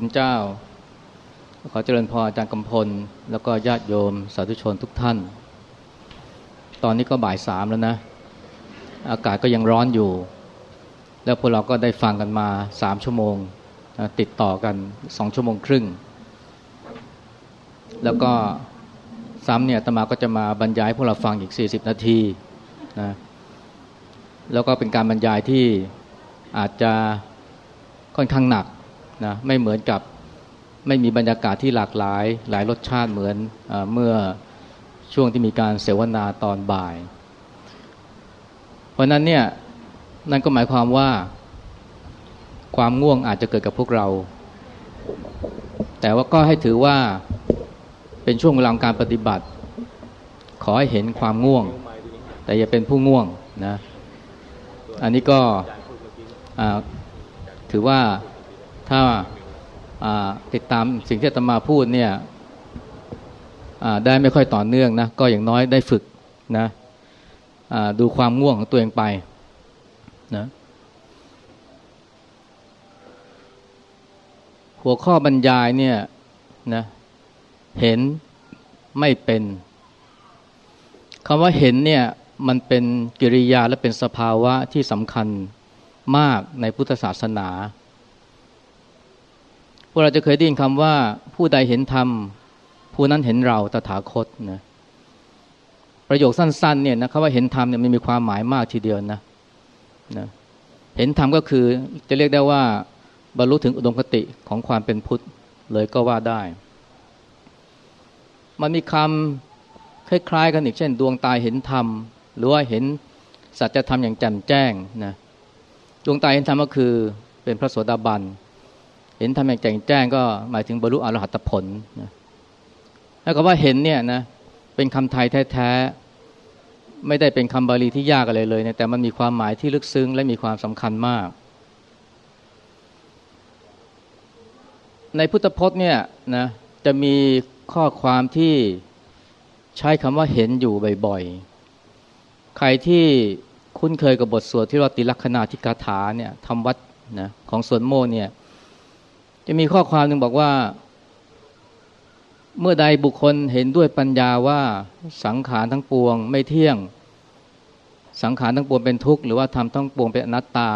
คุณเจ้า ขอเจริญพรอาจารย์กำพล แล้วก็ญาติโยมสาธุชนทุกท่าน ตอนนี้ก็บ่ายสามแล้วนะ อากาศก็ยังร้อนอยู่ แล้วพวกเราก็ได้ฟังกันมาสามชั่วโมง ติดต่อกันสองชั่วโมงครึ่ง แล้วก็ซ้ำเนี่ยตมาก็จะมาบรรยายพวกเราฟังอีก 40 นาทีนะแล้วก็เป็นการบรรยายที่อาจจะค่อนข้างหนัก นะไม่เหมือนกับไม่มีบรรยากาศที่หลากหลาย หลายรสชาติเหมือนอเมื่อช่วงที่มีการเสวนาตอนบ่าย เพราะนั้นเนี่ยนั่นก็หมายความว่าความง่วงอาจจะเกิดกับพวกเรา แต่ว่าก็ให้ถือว่าเป็นช่วงเวลาการปฏิบัติ ขอให้เห็นความง่วง แต่อย่าเป็นผู้ง่วงนะ อันนี้ก็ถือว่า ถ้าติดตามสิ่งที่ตมาพูดเนี่ยได้ไม่ค่อยต่อเนื่องนะก็อย่างน้อยได้ฝึกนะดูความง่วงของตัวเองไปนะหัวข้อบรรยายเนี่ยนะเห็นไม่เป็นคำว่าเห็นเนี่ยมันเป็นกิริยาและเป็นสภาวะที่สำคัญมากในพุทธศาสนา วกเราจะเคยได้ยินคำว่า ผู้ใดเห็นธรรม ผู้นั้นเห็นเราตถาคตนะประโยคสั้นๆเนี่ยนะคำว่าเห็นธรรมเนี่ยมันมีความหมายมากทีเดียวนะนะเห็นธรรมก็คือจะเรียกได้ว่า บรรลุถึงอุดมคติของความเป็นพุทธเลยก็ว่าได้ มันมีคำคล้ายๆกันอีกเช่น ดวงตาเห็นธรรม หรือว่าเห็นสัจธรรมอย่างแจ่มแจ้งนะดวงตาเห็นธรรมก็คือเป็นพระโสดาบันเเห็นธรรมอย่างแจ่มแจ้งก็หมายถึงบรรลุอรหัตผลนะแล้วก็ว่าเห็นเนี่ยนะเป็นคำไทยแท้ๆ ไม่ได้เป็นคำบาลีที่ยากอะไรเลยนะแต่มันมีความหมายที่ลึกซึ้งและมีความสำคัญมาก ในพุทธพจน์เนี่ยนะจะมีข้อความที่ใช้คำว่าเห็นอยู่บ่อยๆ ใครที่คุ้นเคยกับบทสวดที่เราติลักษณาธิกาถาเนี่ยทำวัดนะของสวนโมเนี่ย จะมีข้อความหนึ่งบอกว่า เมื่อใดบุคคลเห็นด้วยปัญญาว่าสังขารทั้งปวงไม่เที่ยง สังขารทั้งปวงเป็นทุกข์หรือว่าทำทั้งปวงเป็นอนัตตา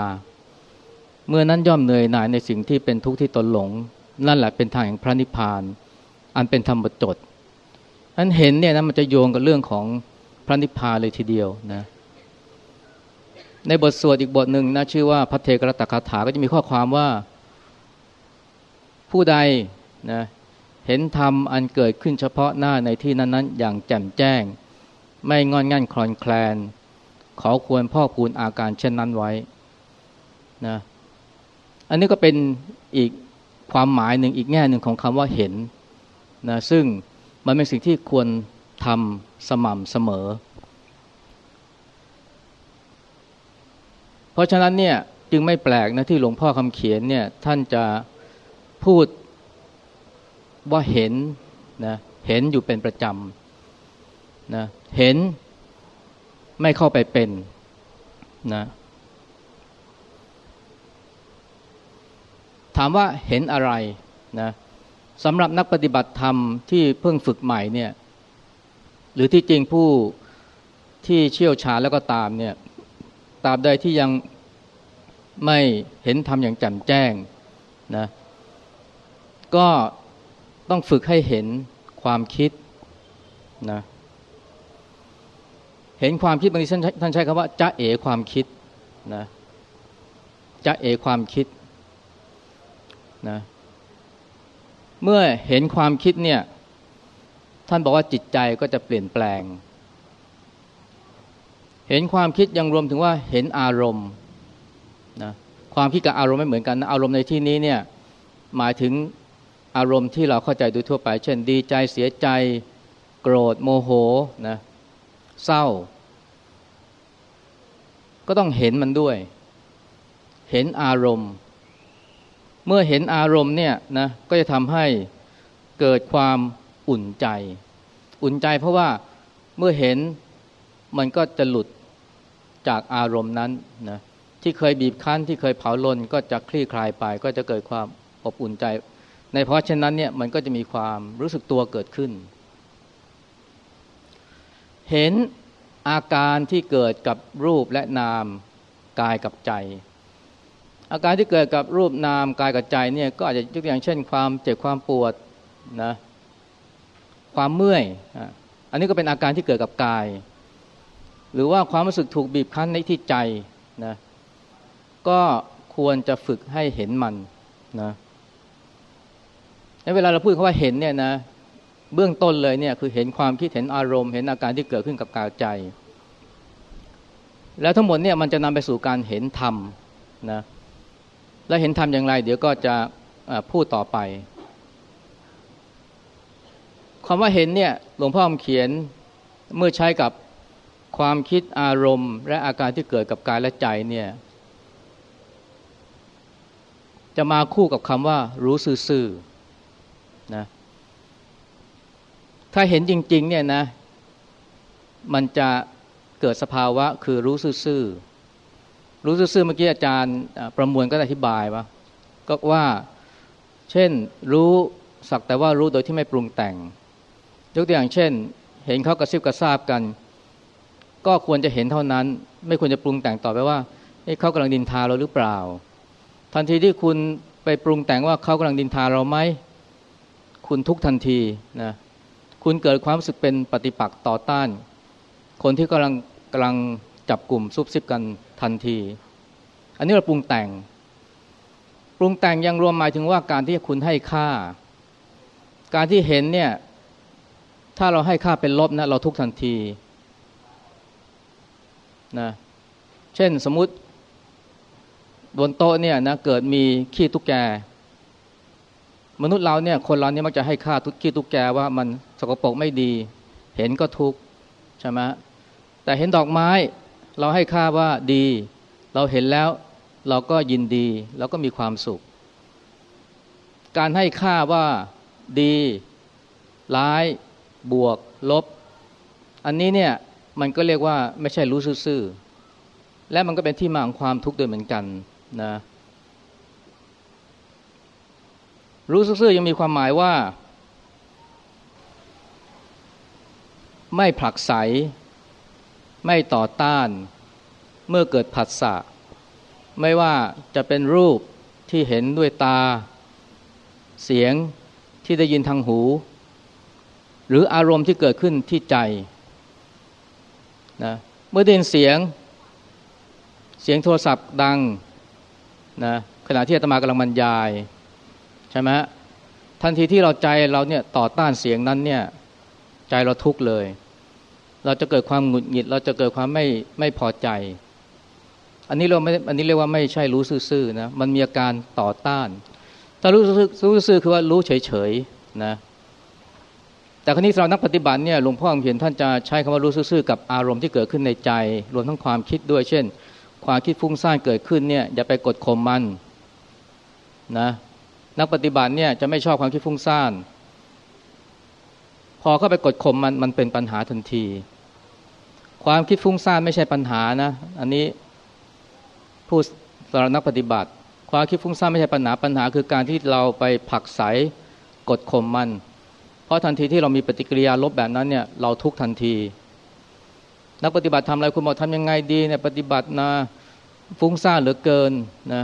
เมื่อนั้นย่อมเหนื่อยหน่ายในสิ่งที่เป็นทุกข์ที่ตนหลง นั่นแหละเป็นทางแห่งพระนิพพาน อันเป็นธรรมบจดนั้นเห็นเนี่ยนะมันจะโยงกับเรื่องของพระนิพพานเลยทีเดียวนะในบทสวดอีกบทหนึ่งนะชื่อว่าพัทเทกรตคาถาก็จะมีข้อความว่า ผู้ใดนะเห็นธรรมอันเกิดขึ้นเฉพาะหน้าในที่นั้นๆ อย่างแจ่มแจ้ง ไม่งอนงันคลอนแคลน ขอควรพ่อคูณอาการเช่นนั้นไว้นะอันนี้ก็เป็นอีกความหมายหนึ่งอีกแง่หนึ่งของคำว่าเห็นนะซึ่งมันเป็นสิ่งที่ควรทำสม่ำเสมอ เพราะฉะนั้นเนี่ยจึงไม่แปลกนะที่หลวงพ่อคำเขียนเนี่ยท่านจะ พูดว่าเห็นนะเห็นอยู่เป็นประจำนะเห็นไม่เข้าไปเป็นนะถามว่าเห็นอะไรนะสำหรับนักปฏิบัติธรรมที่เพิ่งฝึกใหม่เนี่ยหรือที่จริงผู้ที่เชี่ยวชาญแล้วก็ตามเนี่ยตาบใดที่ยังไม่เห็นธรรมอย่างแจ่มแจ้งนะ ก็ต้องฝึกให้เห็นความคิดนะเห็นความคิดบางทีท่านใช้คำว่าจะเอความคิดนะจะเอความคิดนะเมื่อเห็นความคิดเนี่ยท่านบอกว่าจิตใจก็จะเปลี่ยนแปลง เห็นความคิดยังรวมถึงว่าเห็นอารมณ์นะความคิดกับอารมณ์ไม่เหมือนกันนะอารมณ์ในที่นี้เนี่ยหมายถึง อารมณ์ที่เราเข้าใจโดยทั่วไป เช่นดีใจเสียใจ โกรธโมโหนะเศร้า ก็ต้องเห็นมันด้วย เห็นอารมณ์ เมื่อเห็นอารมณ์เนี่ยนะก็จะทำให้เกิดความอุ่นใจ อุ่นใจเพราะว่าเมื่อเห็นมันก็จะหลุดจากอารมณ์นั้นนะที่เคยบีบคั้นที่เคยเผาลนก็จะคลี่คลายไป ก็จะเกิดความอบอุ่นใจ ในเพราะฉะนั้นเนี่ยมันก็จะมีความรู้สึกตัวเกิดขึ้น เห็นอาการที่เกิดกับรูปและนามกายกับใจ อาการที่เกิดกับรูปนามกายกับใจเนี่ยก็อาจจะยกตัวอย่างเช่น ความเจ็บความปวดนะความเมื่อยอันนี้ก็เป็นอาการที่เกิดกับกาย หรือว่าความรู้สึกถูกบีบคั้นในที่ใจนะก็ควรจะฝึกให้เห็นมันนะ เวลาเราพูดคำว่าเห็นเนี่ยนะ เบื้องต้นเลยเนี่ยคือเห็นความคิดเห็นอารมณ์ เห็นอาการที่เกิดขึ้นกับกายใจ แล้วทั้งหมดเนี่ยมันจะนำไปสู่การเห็นธรรมนะและเห็นธรรมอย่างไร เดี๋ยวก็จะพูดต่อไปคำว่าเห็นเนี่ยหลวงพ่อเขียนเมื่อใช้กับความคิดอารมณ์ และอาการที่เกิดกับกายและใจเนี่ยจะมาคู่กับคำว่ารู้ซื่อๆ นะถ้าเห็นจริง ๆ เนี่ยนะ มันจะเกิดสภาวะคือรู้ซื่อๆรู้ซื่อๆเมื่อกี้อาจารย์ประมวลก็อธิบายว่าก็ว่าเช่นรู้สักแต่ว่ารู้โดยที่ไม่ปรุงแต่ง ยกตัวอย่างเช่น เห็นเขากระซิบกระซาบกัน ก็ควรจะเห็นเท่านั้น ไม่ควรจะปรุงแต่งต่อไปว่าเขากำลังดินทาเราหรือเปล่า ทันทีที่คุณไปปรุงแต่งว่าเขากำลังดินทาเราไหม คุณทุกทันทีนะคุณเกิดความรู้สึกเป็นปฏิปักษ์ต่อต้าน คนที่กำลังกำลังจับกลุ่มซุบซิบกันทันที อันนี้เราปรุงแต่ง ปรุงแต่งยังรวมหมายถึงว่าการที่คุณให้ค่า การที่เห็นเนี่ยถ้าเราให้ค่าเป็นลบนะเราทุกทันทีนะเช่นสมมติบนโต๊ะเนี่ยนะเกิดมีขี้ตุ๊กแก มนุษย์เราเนี่ยคนเราเนี่ยมักจะให้ค่าทุกขี้ตุ๊กแกว่ามันสกปรกไม่ดี เห็นก็ทุกใช่ไหมแต่เห็นดอกไม้เราให้ค่าว่าดี เราเห็นแล้วเราก็ยินดีเราก็มีความสุข การให้ค่าว่าดี ร้าย บวก ลบ อันนี้เนี่ยมันก็เรียกว่าไม่ใช่รู้ซื่อและมันก็เป็นที่มาของความทุกข์ด้วยเหมือนกันนะ รู้ซื่อยังมีความหมายว่า ไม่ผลักไส ไม่ต่อต้าน เมื่อเกิดผัสสะ ไม่ว่าจะเป็นรูปที่เห็นด้วยตา เสียงที่ได้ยินทางหู หรืออารมณ์ที่เกิดขึ้นที่ใจนะเมื่อได้ยินเสียง เสียงโทรศัพท์ดังนะขณะที่อาตมากำลังบรรยาย ใช่ไหมทันทีที่เราใจเราเนี่ยต่อต้านเสียงนั้นเนี่ยใจเราทุกข์เลย เราจะเกิดความหงุดหงิด เราจะเกิดความไม่ไม่พอใจ อันนี้เราไม่อันนี้เรียกว่าไม่ใช่รู้ซื่อๆนะมันมีอาการต่อต้านถ้ารู้ซื่อคือว่ารู้เฉยๆนะแต่ครั้นี้เรานักปฏิบัติเนี่ยหลวงพ่อเขียนท่านจะใช้คำว่ารู้ซื่อกับอารมณ์ที่เกิดขึ้นในใจ รวมทั้งความคิดด้วย เช่น ความคิดฟุ้งซ่านเกิดขึ้นเนี่ยอย่าไปกดข่มมันนะ นักปฏิบัติเนี่ยจะไม่ชอบความคิดฟุ้งซ่าน พอเข้าไปกดข่มมันมันเป็นปัญหาทันที ความคิดฟุ้งซ่านไม่ใช่ปัญหานะ อันนี้ผู้สำหรับนักปฏิบัติ ความคิดฟุ้งซ่านไม่ใช่ปัญหาปัญหา คือการที่เราไปผักใสกดข่มมัน เพราะทันทีที่เรามีปฏิกิริยาลบแบบนั้นเนี่ยเราทุกทันที นักปฏิบัติทำอะไรคุณบอกทำยังไงดีเนี่ยปฏิบัตินะฟุ้งซ่านเหลือเกินนะ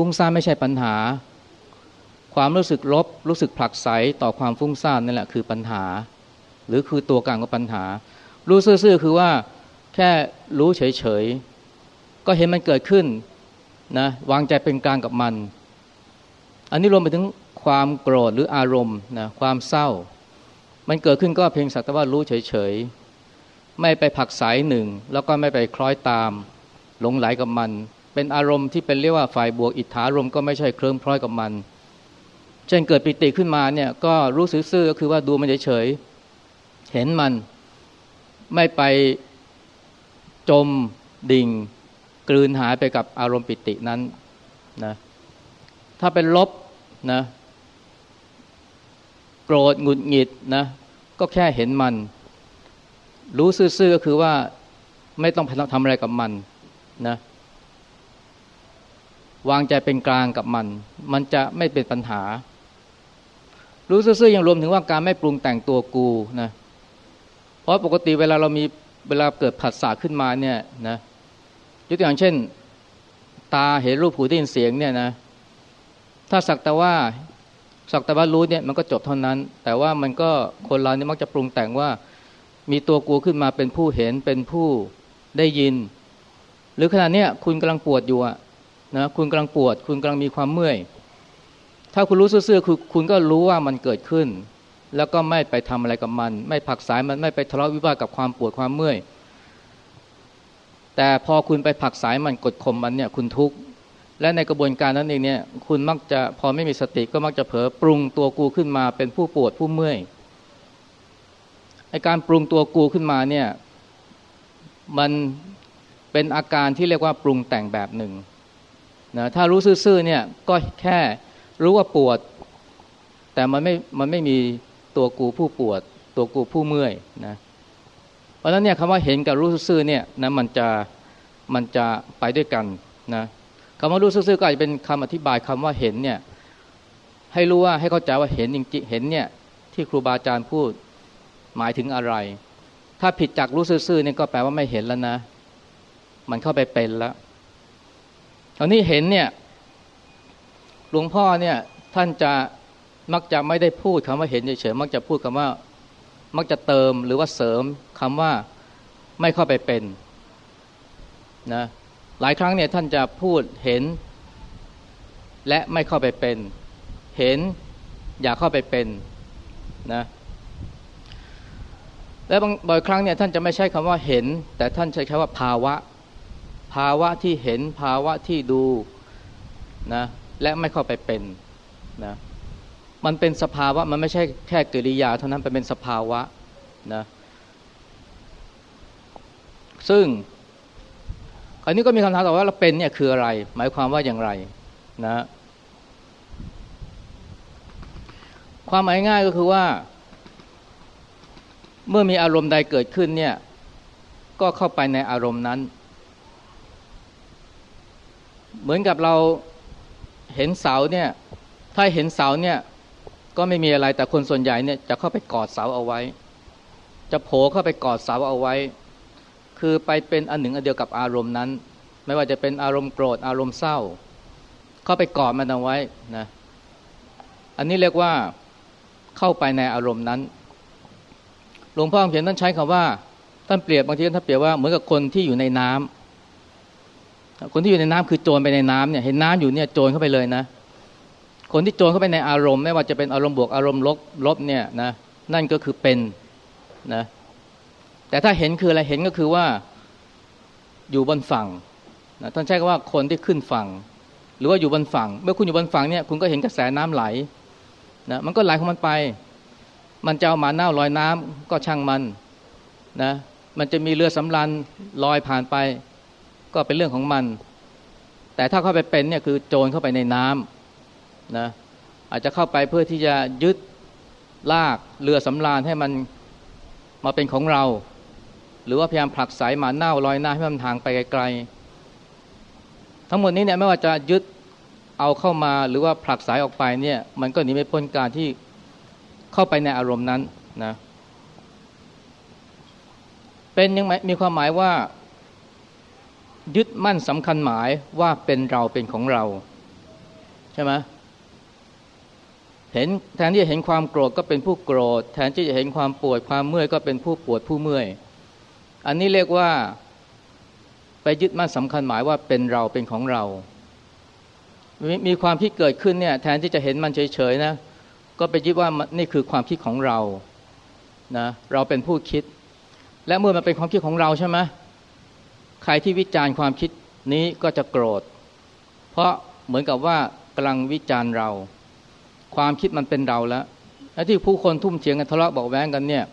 ฟุ้งซ่านไม่ใช่ปัญหา ความรู้สึกลบรู้สึกผลักไสต่อความฟุ้งซ่านนั่นแหละคือปัญหา หรือคือตัวกลางของปัญหา รู้ซื่อๆคือว่าแค่รู้เฉยๆก็เห็นมันเกิดขึ้นนะวางใจเป็นกลางกับมัน อันนี้รวมไปถึงความโกรธหรืออารมณ์นะความเศร้า มันเกิดขึ้นก็เพียงสักแต่ว่ารู้เฉยๆไม่ไปผักสายหนึ่ง แล้วก็ไม่ไปคล้อยตาม หลงไหลกับมัน เป็นอารมณ์ที่เป็นเรียกว่าฝ่ายบวกอิทธารมก็ไม่ใช่เคลิ้มพล้อยกับมัน เช่นเกิดปิติขึ้นมาเนี่ยก็รู้ซื่อๆก็คือว่าดูมันเฉยๆเห็นมันไม่ไปจมดิ่ง กลืนหายไปกับอารมณ์ปิตินั้นนะถ้าเป็นลบนะโกรธหงุดหงิดนะก็แค่เห็นมัน รู้ซื่อๆก็คือว่าไม่ต้องทำอะไรกับมันนะ วางใจเป็นกลางกับมัน มันจะไม่เป็นปัญหา รู้ซื่อๆยังรวมถึงว่าการไม่ปรุงแต่งตัวกูนะเพราะปกติเวลาเรามีเวลาเกิดผัสสะขึ้นมาเนี่ยนะยกตัวอย่างเช่น ตาเห็นรูปหูได้ยินเสียงเนี่ยนะถ้าสักแต่ว่าสักแต่ว่ารู้เนี่ยมันก็จบเท่านั้น แต่ว่ามันก็คนเราเนี่ยมักจะปรุงแต่งว่า มีตัวกูขึ้นมาเป็นผู้เห็นเป็นผู้ได้ยิน หรือขณะเนี้ยคุณกำลังปวดอยู่อะ นะคุณกำลังปวด คุณกำลังมีความเมื่อย ถ้าคุณรู้ซื่อๆคือคุณก็รู้ว่ามันเกิดขึ้น แล้วก็ไม่ไปทำอะไรกับมัน ไม่ผักสายมันไม่ไปทะเลาะวิวาทกับความปวดความเมื่อย แต่พอคุณไปผักสายมันกดข่มมันเนี่ยคุณทุกข์และในกระบวนการนั้นเองเนี่ยคุณมักจะพอไม่มีสติก็มักจะเผลอปรุงตัวกูขึ้นมาเป็นผู้ปวดผู้เมื่อยไอการปรุงตัวกูขึ้นมาเนี่ยมันเป็นอาการที่เรียกว่าปรุงแต่งแบบหนึ่ง นะถ้ารู้ซื่อๆเนี่ยก็แค่รู้ว่าปวด แต่มันไม่มันไม่มีตัวกูผู้ปวด ตัวกูผู้เมื่อยนะเพราะฉะนั้นเนี่ยคำว่าเห็นกับรู้ซื่อเนี่ยนะมันจะมันจะไปด้วยกันนะคำว่ารู้ซื่อก็อาจจะเป็นคำอธิบายคำว่าเห็นเนี่ยให้รู้ว่าให้เข้าใจว่าเห็นจริงๆเห็นเนี่ยที่ครูบาอาจารย์พูดหมายถึงอะไร ถ้าผิดจากรู้ซื่อเนี่ยก็แปลว่าไม่เห็นแล้วนะ มันเข้าไปเป็นแล้ว ตอนนี้เห็นเนี่ยหลวงพ่อเนี่ยท่านจะมักจะไม่ได้พูดคำว่าเห็นเฉยๆมักจะพูดคำว่า มักจะเติมหรือว่าเสริมคำว่าไม่เข้าไปเป็นนะหลายครั้งเนี่ยท่านจะพูดเห็น และไม่เข้าไปเป็น เห็นอย่าเข้าไปเป็นนะและบางบ่อยครั้งเนี่ยท่านจะไม่ใช้คำว่าเห็น แต่ท่านใช้คำว่าภาวะ ภาวะที่เห็นภาวะที่ดูนะและไม่เข้าไปเป็นนะมันเป็นสภาวะมันไม่ใช่แค่กิริยาเท่านั้นเป็นสภาวะนะซึ่งอันนี้ก็มีคำถามต่อว่าเราเป็นเนี่ยคืออะไร หมายความว่าอย่างไรนะความหมายง่ายก็คือว่า เมื่อมีอารมณ์ใดเกิดขึ้นเนี่ยก็เข้าไปในอารมณ์นั้น เหมือนกับเราเห็นเสาเนี่ย ถ้าเห็นเสาเนี่ย ก็ไม่มีอะไรแต่คนส่วนใหญ่เนี่ยจะเข้าไปกอดเสาเอาไว้ จะโผล่เข้าไปกอดเสาเอาไว้ คือไปเป็นอันหนึ่งอันเดียวกับอารมณ์นั้น ไม่ว่าจะเป็นอารมณ์โกรธอารมณ์เศร้า เข้าไปกอดมันเอาไว้นะอันนี้เรียกว่าเข้าไปในอารมณ์นั้นหลวงพ่อเขียนท่านใช้คำว่าท่านเปรียบบางทีท่านเปรียบว่าเหมือนกับคนที่อยู่ในน้ำ คนที่อยู่ในน้ำคือโจรไปในน้ำเนี่ยเห็นน้ำอยู่เนี่ยโจรเข้าไปเลยนะ คนที่โจรเข้าไปในอารมณ์ ไม่ว่าจะเป็นอารมณ์บวกอารมณ์ลบลบเนี่ยนะนั่นก็คือเป็นนะแต่ถ้าเห็นคืออะไรเห็นก็คือว่าอยู่บนฝั่งนะท่านใช้คำว่าคนที่ขึ้นฝั่ง หรือว่าอยู่บนฝั่ง เมื่อคุณอยู่บนฝั่งเนี่ยคุณก็เห็นกระแสน้ำไหลนะมันก็ไหลของมันไป มันจะเอาหมาเน่าลอยน้ำก็ช่างมันนะมันจะมีเรือสำรันลอยผ่านไป ก็เป็นเรื่องของมัน แต่ถ้าเข้าไปเป็นเนี่ยคือโจรเข้าไปในน้ำนะอาจจะเข้าไปเพื่อที่จะยึดลากเรือสำราญให้มันมาเป็นของเรา หรือว่าพยายามผลักสายหมาเน่าลอยหน้าให้มันทางไปไกลๆทั้งหมดนี้เนี่ยไม่ว่าจะยึดเอาเข้ามาหรือว่าผลักสายออกไปเนี่ยมันก็หนีไม่พ้นการที่เข้าไปในอารมณ์นั้นนะเป็นยังไงมีความหมายว่า ยึดมั่นสำคัญหมายว่าเป็นเราเป็นของเรา ใช่ไหมเห็นแทนที่จะเห็นความโกรธก็เป็นผู้โกรธ แทนที่จะเห็นความปวดความเมื่อยก็เป็นผู้ปวดผู้เมื่อย อันนี้เรียกว่าไปยึดมั่นสำคัญหมายว่าเป็นเราเป็นของเรา มีความคิดเกิดขึ้นเนี่ยแทนที่จะเห็นมันเฉยๆนะก็ไปยึดว่านี่คือความคิดของเรานะเราเป็นผู้คิด และเมื่อมันเป็นความคิดของเราใช่ไหม รที่วิจารณ์ความคิดนี้ก็จะโกรธ เพราะเหมือนกับว่ากำลังวิจารณ์เรา ความคิดมันเป็นเราแล้วและที่ผู้คนทุ่มเถียงกันทะเลาะบอกแว้งกันเนี่ย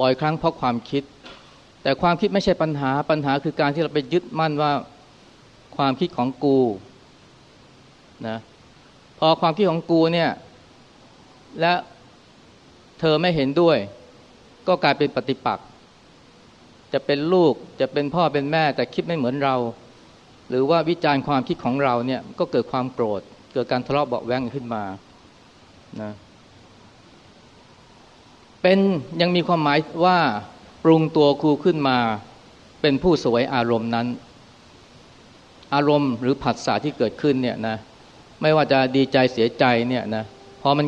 บ่อยครั้งเพราะความคิด แต่ความคิดไม่ใช่ปัญหาปัญหาคือการที่เราไปยึดมั่นว่าความคิดของกูนะพอความคิดของกูเนี่ยและเธอไม่เห็นด้วย ก็กลายเป็นปฏิปักษ์ จะเป็นลูกจะเป็นพ่อเป็นแม่แต่คิดไม่เหมือนเรา หรือว่าวิจารณ์ความคิดของเราเนี่ยก็เกิดความโกรธ เกิดการทะเลาะเบาแวงขึ้นมานะเป็นยังมีความหมายว่าปรุงตัวครูขึ้นมาเป็นผู้สวยอารมณ์นั้น อารมณ์หรือผัสสะที่เกิดขึ้นเนี่ยนะไม่ว่าจะดีใจเสียใจเนี่ยนะพอมัน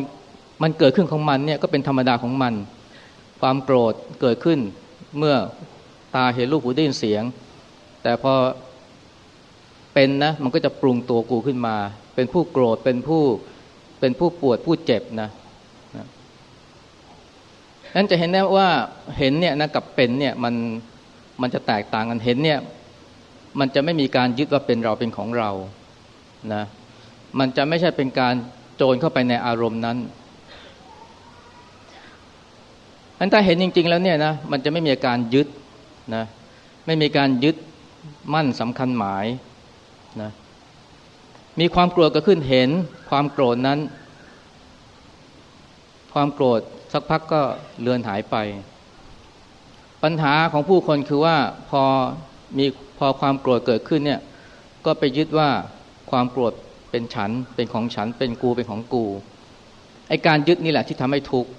มันเกิดขึ้นของมันเนี่ยก็เป็นธรรมดาของมัน ความโกรธเกิดขึ้นเมื่อ ตาเห็นรูปหูได้ยินเสียง แต่พอเป็นนะมันก็จะปรุงตัวกูขึ้นมา เป็นผู้โกรธเป็นผู้เป็นผู้ปวดผู้เจ็บนะนั้นจะเห็นได้ว่าเห็นเนี่ยนะกับเป็นเนี่ยมันมันจะแตกต่างกันเห็นเนี่ยมันจะไม่มีการยึดว่าเป็นเราเป็นของเรานะมันจะไม่ใช่เป็นการโจรเข้าไปในอารมณ์นั้นอันถ้าเห็นจริง ๆ แล้วเนี่ยนะมันจะไม่มีการยึด นะไม่มีการยึดมั่นสำคัญหมายนะมีความโกรธก็ขึ้นเห็นความโกรธนั้น ความโกรธสักพักก็เลือนหายไป ปัญหาของผู้คนคือว่าพอมีพอความโกรธเกิดขึ้นเนี่ยก็ไปยึดว่าความโกรธเป็นฉันเป็นของฉันเป็นกูเป็นของกูไอการยึดนี่แหละที่ทำให้ทุกข์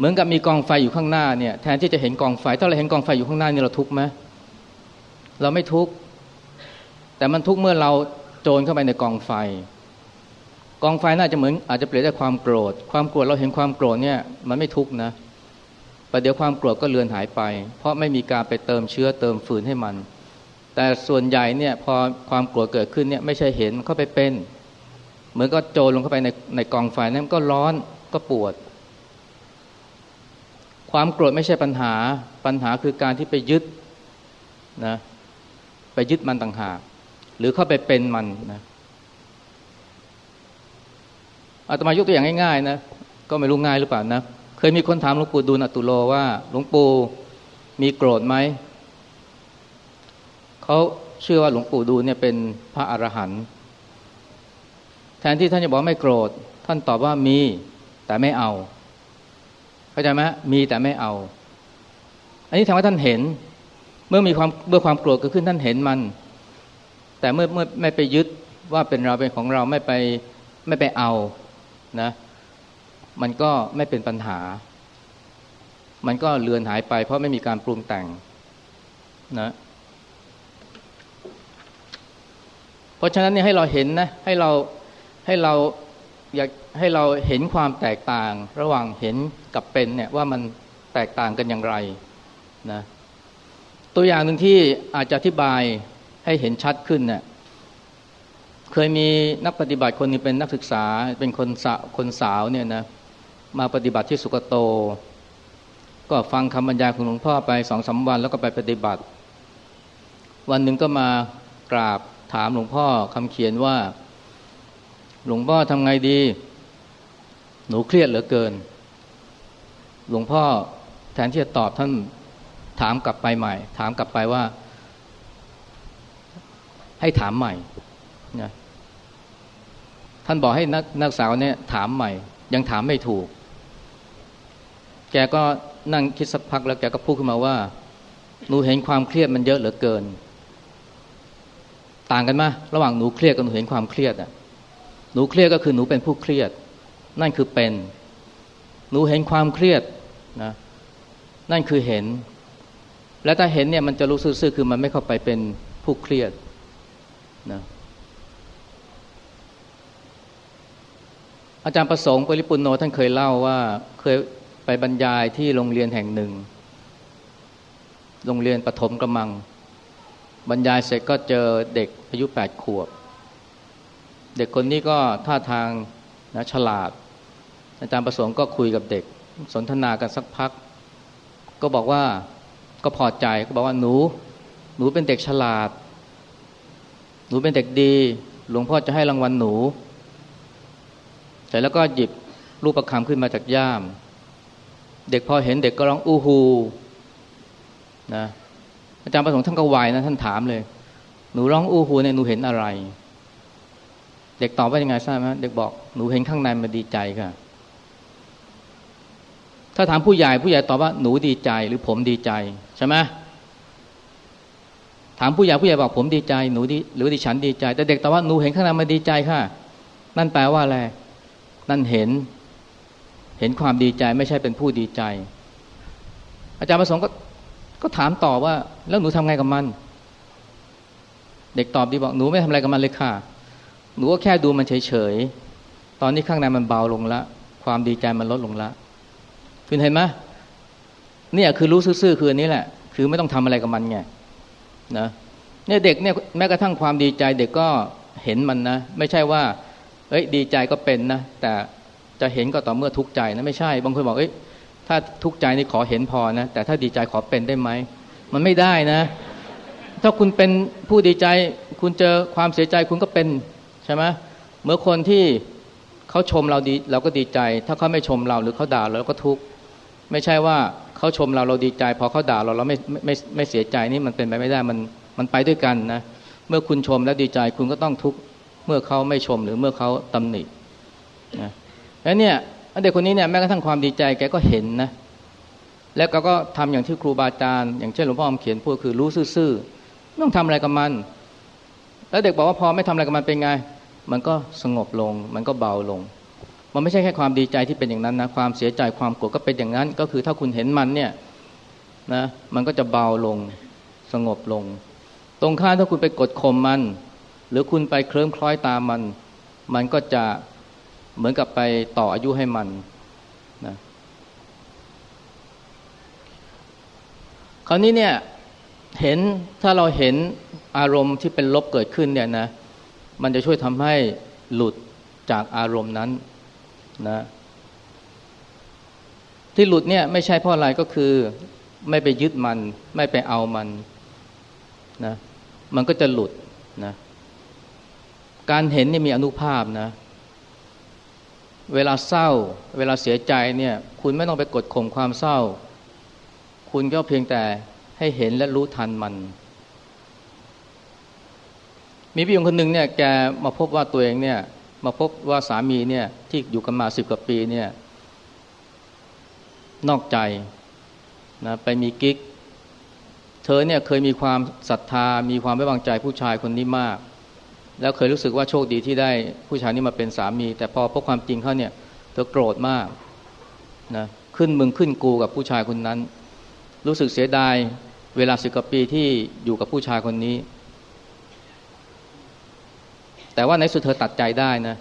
เหมือนกับมีกองไฟอยู่ข้างหน้าเนี่ยแทนที่จะเห็นกองไฟถ้าเราเห็นกองไฟอยู่ข้างหน้านี่เราทุกข์ไหมเราไม่ทุกข์แต่มันทุกข์เมื่อเราโจรเข้าไปในกองไฟ กองไฟน่าจะเหมือนอาจจะเปลี่ยนได้ความโกรธ ความโกรธเราเห็นความโกรธเนี่ยมันไม่ทุกข์นะประเดี๋ยวความโกรธก็เลือนหายไป เพราะไม่มีการไปเติมเชื้อเติมฟืนให้มัน แต่ส่วนใหญ่เนี่ยพอความโกรธเกิดขึ้นเนี่ยไม่ใช่เห็นเข้าไปเป็น เหมือนก็โจรลงเข้าไปในในกองไฟนั้นก็ร้อนก็ปวด ความโกรธไม่ใช่ปัญหา ปัญหาคือการที่ไปยึดนะไปยึดมันต่างหาก หรือเข้าไปเป็นมันนะอาตมายกตัวอย่างง่ายๆนะก็ไม่รู้ง่ายหรือเปล่านะเคยมีคนถามหลวงปู่ดูลตุโลว่าหลวงปู่มีโกรธไหมเขาเชื่อว่าหลวงปู่ดูลเนี่ยเป็นพระอรหันต์แทนที่ท่านจะบอกไม่โกรธ ท่านตอบว่ามีแต่ไม่เอา เข้าใจไหมมีแต่ไม่เอา อันนี้ทำให้ท่านเห็น เมื่อมีความเมื่อความโกรธเกิดขึ้นท่านเห็นมัน แต่เมื่อเมื่อไม่ไปยึดว่าเป็นเราเป็นของเราไม่ไปไม่ไปเอานะ มันก็ไม่เป็นปัญหา มันก็เลือนหายไป เพราะไม่มีการปรุงแต่งนะเพราะฉะนั้นเนี่ยให้เราเห็นนะ ให้เราให้เราอยาก ให้เราเห็นความแตกต่าง ระหว่างเห็นกับเป็นเนี่ยว่ามันแตกต่างกันอย่างไรนะตัวอย่างหนึ่งที่อาจจะอธิบายให้เห็นชัดขึ้นเนี่ยเคยมีนักปฏิบัติคนนึงเป็นนักศึกษาเป็นคนสาคนสาวเนี่ยนะมาปฏิบัติที่สุกโต ก็ฟังคำบรรยายของหลวงพ่อไปสองสาวัน แล้วก็ไปปฏิบัติ วันหนึ่งก็มากราบถามหลวงพ่อคำเขียนว่า หลวงพ่อทำไงดี หนูเครียดเหลือเกิน หลวงพ่อแทนที่จะตอบท่านถามกลับไปใหม่ ถามกลับไปว่า ให้ถามใหม่นะท่านบอกให้นักนักสาวเนี่ยถามใหม่ ยังถามไม่ถูก แกก็นั่งคิดสักพักแล้วแกก็พูดขึ้นมาว่า หนูเห็นความเครียดมันเยอะเหลือเกิน ต่างกันไหมระหว่างหนูเครียดกับหนูเห็นความเครียดอะหนูเครียดก็คือหนูเป็นผู้เครียด นั่นคือเป็น หนูเห็นความเครียดนะนั่นคือเห็น และถ้าเห็นเนี่ยมันจะรู้ซื่อๆคือมันไม่เข้าไปเป็นผู้เครียดนะอาจารย์ประสงค์ปริปุนโนท่านเคยเล่าว่าเคยไปบรรยายที่โรงเรียนแห่งหนึ่ง โรงเรียนปฐมกระมัง บรรยายเสร็จก็เจอเด็กอายุแปดขวบ เด็กคนนี้ก็ท่าทางนะฉลาด อาจารย์ประสงค์ก็คุยกับเด็ก สนทนากันสักพัก ก็บอกว่าก็พอใจก็บอกว่าหนู หนูเป็นเด็กฉลาด หนูเป็นเด็กดี หลวงพ่อจะให้รางวัลหนูเสร็จแล้วก็หยิบรูปประคำขึ้นมาจากย่าม เด็กพอเห็นเด็กก็ร้องอู้ฮูนะอาจารย์ประสงค์ท่านก็วายนะท่านถามเลย หนูร้องอู้ฮูเนี่ยหนูเห็นอะไร เด็กตอบว่ายังไงทราบไหมเด็กบอกหนูเห็นข้างในมันดีใจค่ะ ถ้าถามผู้ใหญ่ผู้ใหญ่ตอบว่าหนูดีใจหรือผมดีใจใช่ไหมถามผู้ใหญ่ผู้ใหญ่บอกผมดีใจหนูดีหรือดิฉันดีใจ แต่เด็กตอบว่าหนูเห็นข้างในมันดีใจค่ะ นั่นแปลว่าอะไรนั่นเห็น เห็นความดีใจไม่ใช่เป็นผู้ดีใจ อาจารย์ประสงค์ก็ก็ถามต่อว่า แล้วหนูทำไงกับมัน เด็กตอบดีบอกหนูไม่ทำอะไรกับมันเลยค่ะ หนูก็แค่ดูมันเฉยๆตอนนี้ข้างในมันเบาลงละ ความดีใจมันลดลงละ คุณเห็นไหมเนี่ยคือรู้ซื่อๆคืออันนี้แหละ คือไม่ต้องทำอะไรกับมันไงนะเนี่ยเด็กเนี่ยแม้กระทั่งความดีใจเด็กก็เห็นมันนะ ไม่ใช่ว่า เอ้ยดีใจก็เป็นนะแต่จะเห็นก็ต่อเมื่อทุกข์ใจนะไม่ใช่บางคนบอกเอ้ยถ้าทุกข์ใจนี่ขอเห็นพอนะแต่ถ้าดีใจขอเป็นได้ไหมมันไม่ได้นะ ถ้าคุณเป็นผู้ดีใจ คุณเจอความเสียใจคุณก็เป็นใช่ไหมเมื่อคนที่เขาชมเราดีเราก็ดีใจ ถ้าเขาไม่ชมเราหรือเขาด่าเราก็ทุกข์ ไม่ใช่ว่าเขาชมเราเราดีใจ พอเขาด่าเราเราไม่ไม่ไม่เสียใจนี่มันเป็นไปไม่ได้มันมันไปด้วยกันนะเมื่อคุณชมแล้วดีใจคุณก็ต้องทุกข์เมื่อเขาไม่ชมหรือเมื่อเขาตำหนินะแล้วเนี่ยเด็กคนนี้เนี่ยแม้กระทั่งความดีใจแกก็เห็นนะ แล้วก็ก็ทำอย่างที่ครูบาอาจารย์อย่างเช่นหลวงพ่ออมเขียนพูดคือรู้ซื่อๆไม่ต้องทำอะไรกับมัน แล้วเด็กบอกว่าพอไม่ทำอะไรกับมันเป็นไง มันก็สงบลง มันก็เบาลง มันไม่ใช่แค่ความดีใจที่เป็นอย่างนั้นนะความเสียใจความโกรธก็เป็นอย่างนั้น ก็คือถ้าคุณเห็นมันเนี่ยนะมันก็จะเบาลงสงบลง ตรงข้ามถ้าคุณไปกดข่มมัน หรือคุณไปเคลิ้มคล้อยตามมัน มันก็จะเหมือนกับไปต่ออายุให้มันนะคราวนี้เนี่ยเห็นถ้าเราเห็นอารมณ์ที่เป็นลบเกิดขึ้นเนี่ยนะมันจะช่วยทำให้หลุดจากอารมณ์นั้น นะ ที่หลุดเนี่ยไม่ใช่เพราะอะไรก็คือ ไม่ไปยึดมัน ไม่ไปเอามันนะมันก็จะหลุดนะการเห็นนี่มีอนุภาพนะ เวลาเศร้า เวลาเสียใจเนี่ย คุณไม่ต้องไปกดข่มความเศร้า คุณก็เพียงแต่ให้เห็นและรู้ทันมัน มีพี่หญิงคนหนึ่งเนี่ยแกมาพบว่าตัวเองเนี่ย มาพบว่าสามีเนี่ยที่อยู่กันมาสิบกว่าปีเนี่ยนอกใจนะไปมีกิ๊ก เธอเนี่ยเคยมีความศรัทธา มีความไว้วางใจผู้ชายคนนี้มาก แล้วเคยรู้สึกว่าโชคดีที่ได้ผู้ชายนี้มาเป็นสามี แต่พอพบความจริงเขาเนี่ยเธอโกรธมากนะขึ้นมึงขึ้นกูกับผู้ชายคนนั้น รู้สึกเสียดายเวลาสิบกว่าปีที่อยู่กับผู้ชายคนนี้ แต่ว่าในสุดเธอตัดใจได้นะ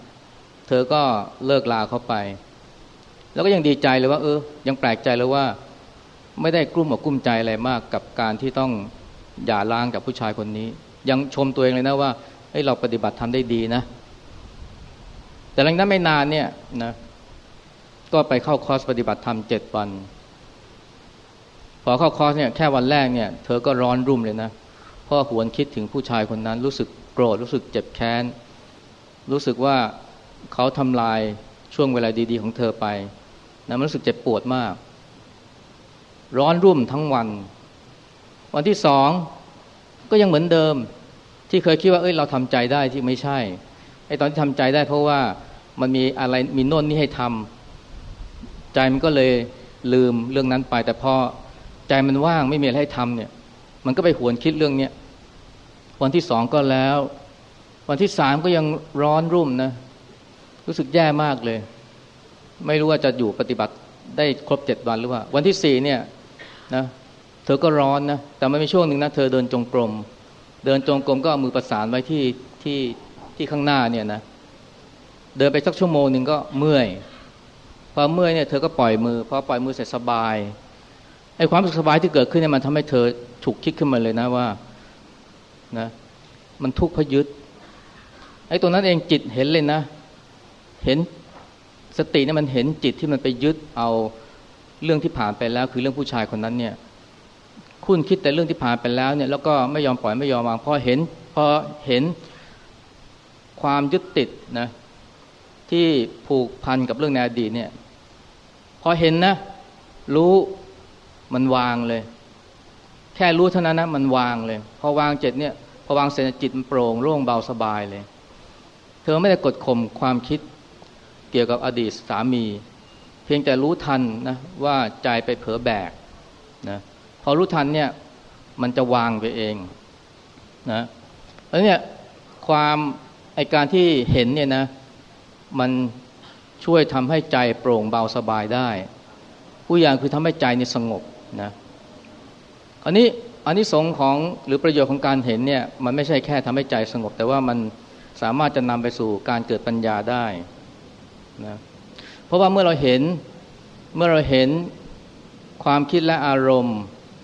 เธอก็เลิกลาเขาไป แล้วก็ยังดีใจเลยว่า เออ ยังแปลกใจเลยว่า ไม่ได้กลุ้มอกกุ้มใจอะไรมากกับการที่ต้องหย่าร้างกับผู้ชายคนนี้ ยังชมตัวเองเลยนะว่าให้เราปฏิบัติทำได้ดีนะ แต่หลังนั้นไม่นานเนี่ยนะก็ไปเข้าคอร์สปฏิบัติธรรมเจ็ดวัน พอเข้าคอร์สเนี่ยแค่วันแรกเนี่ย เธอก็ร้อนรุ่มเลยนะเพราะหวนคิดถึงผู้ชายคนนั้นรู้สึก รธรู้สึกเจ็บแค้น รู้สึกว่าเขาทำลายช่วงเวลาดี ๆ ของเธอไปนะมันรู้สึกเจ็บปวดมาก ร้อนรุ่มทั้งวัน วันที่สองก็ยังเหมือนเดิม ที่เคยคิดว่าเอ้ยเราทำใจได้ที่ไม่ใช่ไอ้ตอนที่ทำใจได้เพราะว่ามันมีอะไรมีโน่นนี่ให้ทำใจมันก็เลยลืมเรื่องนั้นไป แต่พอใจมันว่างไม่มีอะไรให้ทำเนี่ย มันก็ไปหวนคิดเรื่องเนี้ย วันที่สองก็แล้ว วันที่สามก็ยังร้อนรุ่มนะ รู้สึกแย่มากเลย ไม่รู้ว่าจะอยู่ปฏิบัติได้ครบเจ็ดวันหรือว่า วันที่สี่เนี่ยนะเธอก็ร้อนนะ แต่มันมีช่วงหนึ่งนะเธอเดินจงกรม เดินจงกรมก็เอามือประสานไว้ที่ที่ที่ข้างหน้าเนี่ยนะ เดินไปสักชั่วโมงหนึ่งก็เมื่อย พอเมื่อยเนี่ยเธอก็ปล่อยมือ พอปล่อยมือเสร็จสบาย ไอ้ความสบายที่เกิดขึ้นเนี่ยมันทำให้เธอฉุกคิดขึ้นมาเลยนะว่า นะมันทุกข์พยึดไอ้ตัวนั้นเองจิตเห็นเลยนะ เห็นสติเนี่ยมันเห็นจิตที่มันไปยึดเอาเรื่องที่ผ่านไปแล้ว คือเรื่องผู้ชายคนนั้นเนี่ย คุณคิดแต่เรื่องที่ผ่านไปแล้วเนี่ยแล้วก็ไม่ยอมปล่อยไม่ยอมวางพอเห็นพอเห็นความยึดติดนะที่ผูกพันกับเรื่องในอดีตเนี่ย พอเห็นนะ รู้มันวางเลย ค่รู้เท่านั้นนะมันวางเลย พอวางเจ็ดเนี่ยพอวางเสร็จจิตมันโปร่งโล่งเบาสบายเลย เธอไม่ได้กดข่มความคิดเกี่ยวกับอดีตสามี เพียงแต่รู้ทันนะว่าใจไปเผลอแบกนะพอรู้ทันเนี่ยมันจะวางไปเองนะแล้วเนี่ยความไอการที่เห็นเนี่ยนะมันช่วยทำให้ใจโปร่งเบาสบายได้ ผู้อย่างคือทำให้ใจนี่สงบนะ อันนี้อันนี้สงของหรือประโยชน์ของการเห็นเนี่ยมันไม่ใช่แค่ทำให้ใจสงบ แต่ว่ามันสามารถจะนำไปสู่การเกิดปัญญาได้นะเพราะว่าเมื่อเราเห็นเมื่อเราเห็นความคิดและอารมณ์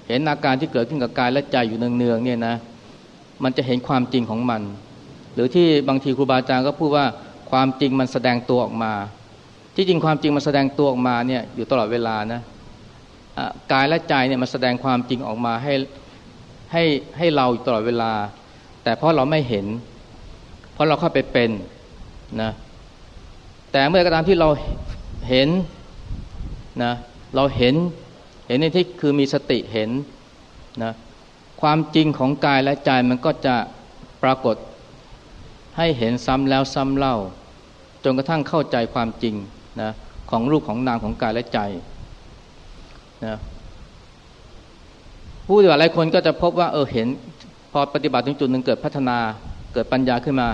เห็นอาการที่เกิดขึ้นกับกายและใจอยู่เนืองๆเนี่ยนะมันจะเห็นความจริงของมัน หรือที่บางทีครูบาอาจารย์ก็พูดว่าความจริงมันแสดงตัวออกมา ที่จริงความจริงมันแสดงตัวออกมาเนี่ยอยู่ตลอดเวลานะ กายและใจเนี่ยมันแสดงความจริงออกมาให้ให้ให้เราอยู่ตลอดเวลา แต่เพราะเราไม่เห็น เพราะเราเข้าไปเป็นนะแต่เมื่อกระตามที่เราเห็นนะเราเห็นเห็นในที่คือมีสติเห็นนะความจริงของกายและใจมันก็จะปรากฏให้เห็นซ้ำแล้วซ้ำเล่า จนกระทั่งเข้าใจความจริงนะของรูปของนามของกายและใจ นะผู้ปฏิบัติหลายคนก็จะพบว่าเออเห็น พอปฏิบัติถึงจุดหนึ่งเกิดพัฒนาเกิดปัญญาขึ้นมา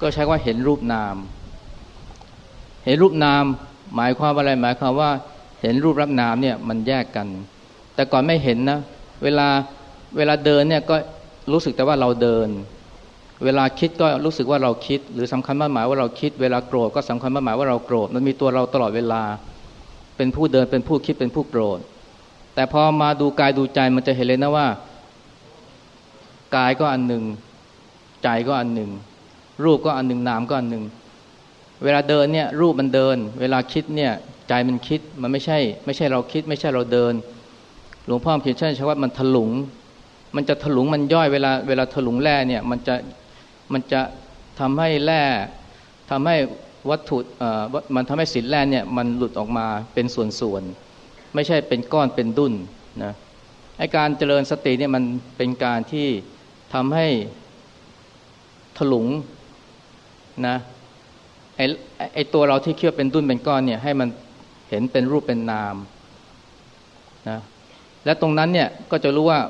ก็ใช้ว่าเห็นรูปนาม เห็นรูปนาม หมายความว่าอะไรหมายความว่าเห็นรูปรับนามเนี่ยมันแยกกัน แต่ก่อนไม่เห็นนะ เวลาเวลาเดินเนี่ยก็รู้สึกแต่ว่าเราเดิน เวลาคิดก็รู้สึกว่าเราคิด หรือสำคัญมากหมายว่าเราคิด เวลาโกรธก็สำคัญมากหมายว่าเราโกรธมันมีตัวเราตลอดเวลา เป็นผู้เดินเป็นผู้คิดเป็นผู้โกรธ แต่พอมาดูกายดูใจมันจะเห็นเลยนะว่ากายก็อันหนึ่ง ใจก็อันหนึ่ง รูปก็อันหนึ่งนามก็อันหนึ่ง เวลาเดินเนี่ยรูปมันเดิน เวลาคิดเนี่ยใจมันคิดมันไม่ใช่ ไม่ใช่เราคิด ไม่ใช่เราเดิน หลวงพ่อเขียนเช่นชว่ามันถลุง มันจะถลุงมันย่อยเวลาเวลาถลุงแร่เนี่ยมันจะมันจะทำให้แร่ทำให้วัตถุเอ่อมันทำให้สินแร่เนี่ยมันหลุดออกมาเป็นส่วนๆ ไม่ใช่เป็นก้อนเป็นดุนนะไอการเจริญสติเนี่ยมันเป็นการที่ทำให้ถลุงนะไอไอตัวเราที่เคี่ยวเป็นดุนเป็นก้อนเนี่ยให้มันเห็นเป็นรูปเป็นนามนะและตรงนั้นเนี่ยก็จะรู้ว่า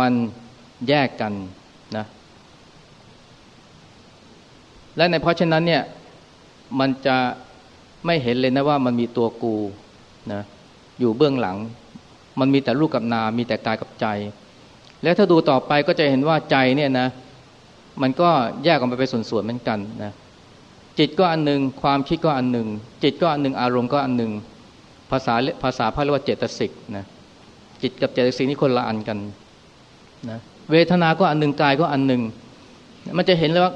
มันแยกกันนะและในเพราะฉะนั้นเนี่ยมันจะไม่เห็นเลยนะว่ามันมีตัวกูนะ อยู่เบื้องหลัง มันมีแต่รูปกับนามมีแต่กายกับใจ แล้วถ้าดูต่อไปก็จะเห็นว่าใจเนี่ยนะ มันก็แยกออกมาเป็นส่วนๆเหมือนกันนะจิตก็อันหนึ่งความคิดก็อันหนึ่งจิตก็อันหนึ่งอารมณ์ก็อันหนึ่งภาษาภาษาพระเรียกว่าเจตสิกนะจิตกับเจตสิกนี่คนละอันกันนะเวทนาก็อันหนึ่งกายก็อันหนึ่งมันจะเห็นเลยว่า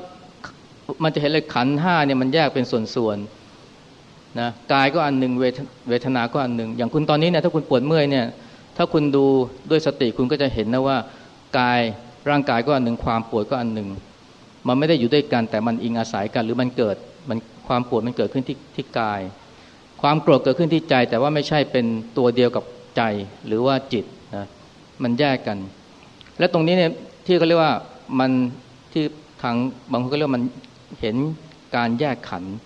มันจะเห็นเลยขันห้าเนี่ยมันแยกเป็นส่วนๆ นะกายก็อันหนึ่งเวทนาก็อันหนึ่งอย่างคุณตอนนี้เนี่ยถ้าคุณปวดเมื่อยเนี่ยถ้าคุณดูด้วยสติคุณก็จะเห็นนะว่ากายร่างกายก็อันหนึ่งความปวดก็อันหนึ่งมันไม่ได้อยู่ด้วยกันแต่มันอิงอาศัยกันหรือมันเกิดมันความปวดมันเกิดขึ้นที่ที่กาย ความโกรธเกิดขึ้นที่ใจ แต่ว่าไม่ใช่เป็นตัวเดียวกับใจหรือว่าจิตนะมันแยกกัน และตรงนี้เนี่ยที่เขาเรียกว่ามันที่ทางบางคนก็เรียกมันเห็นการแยกขันนะ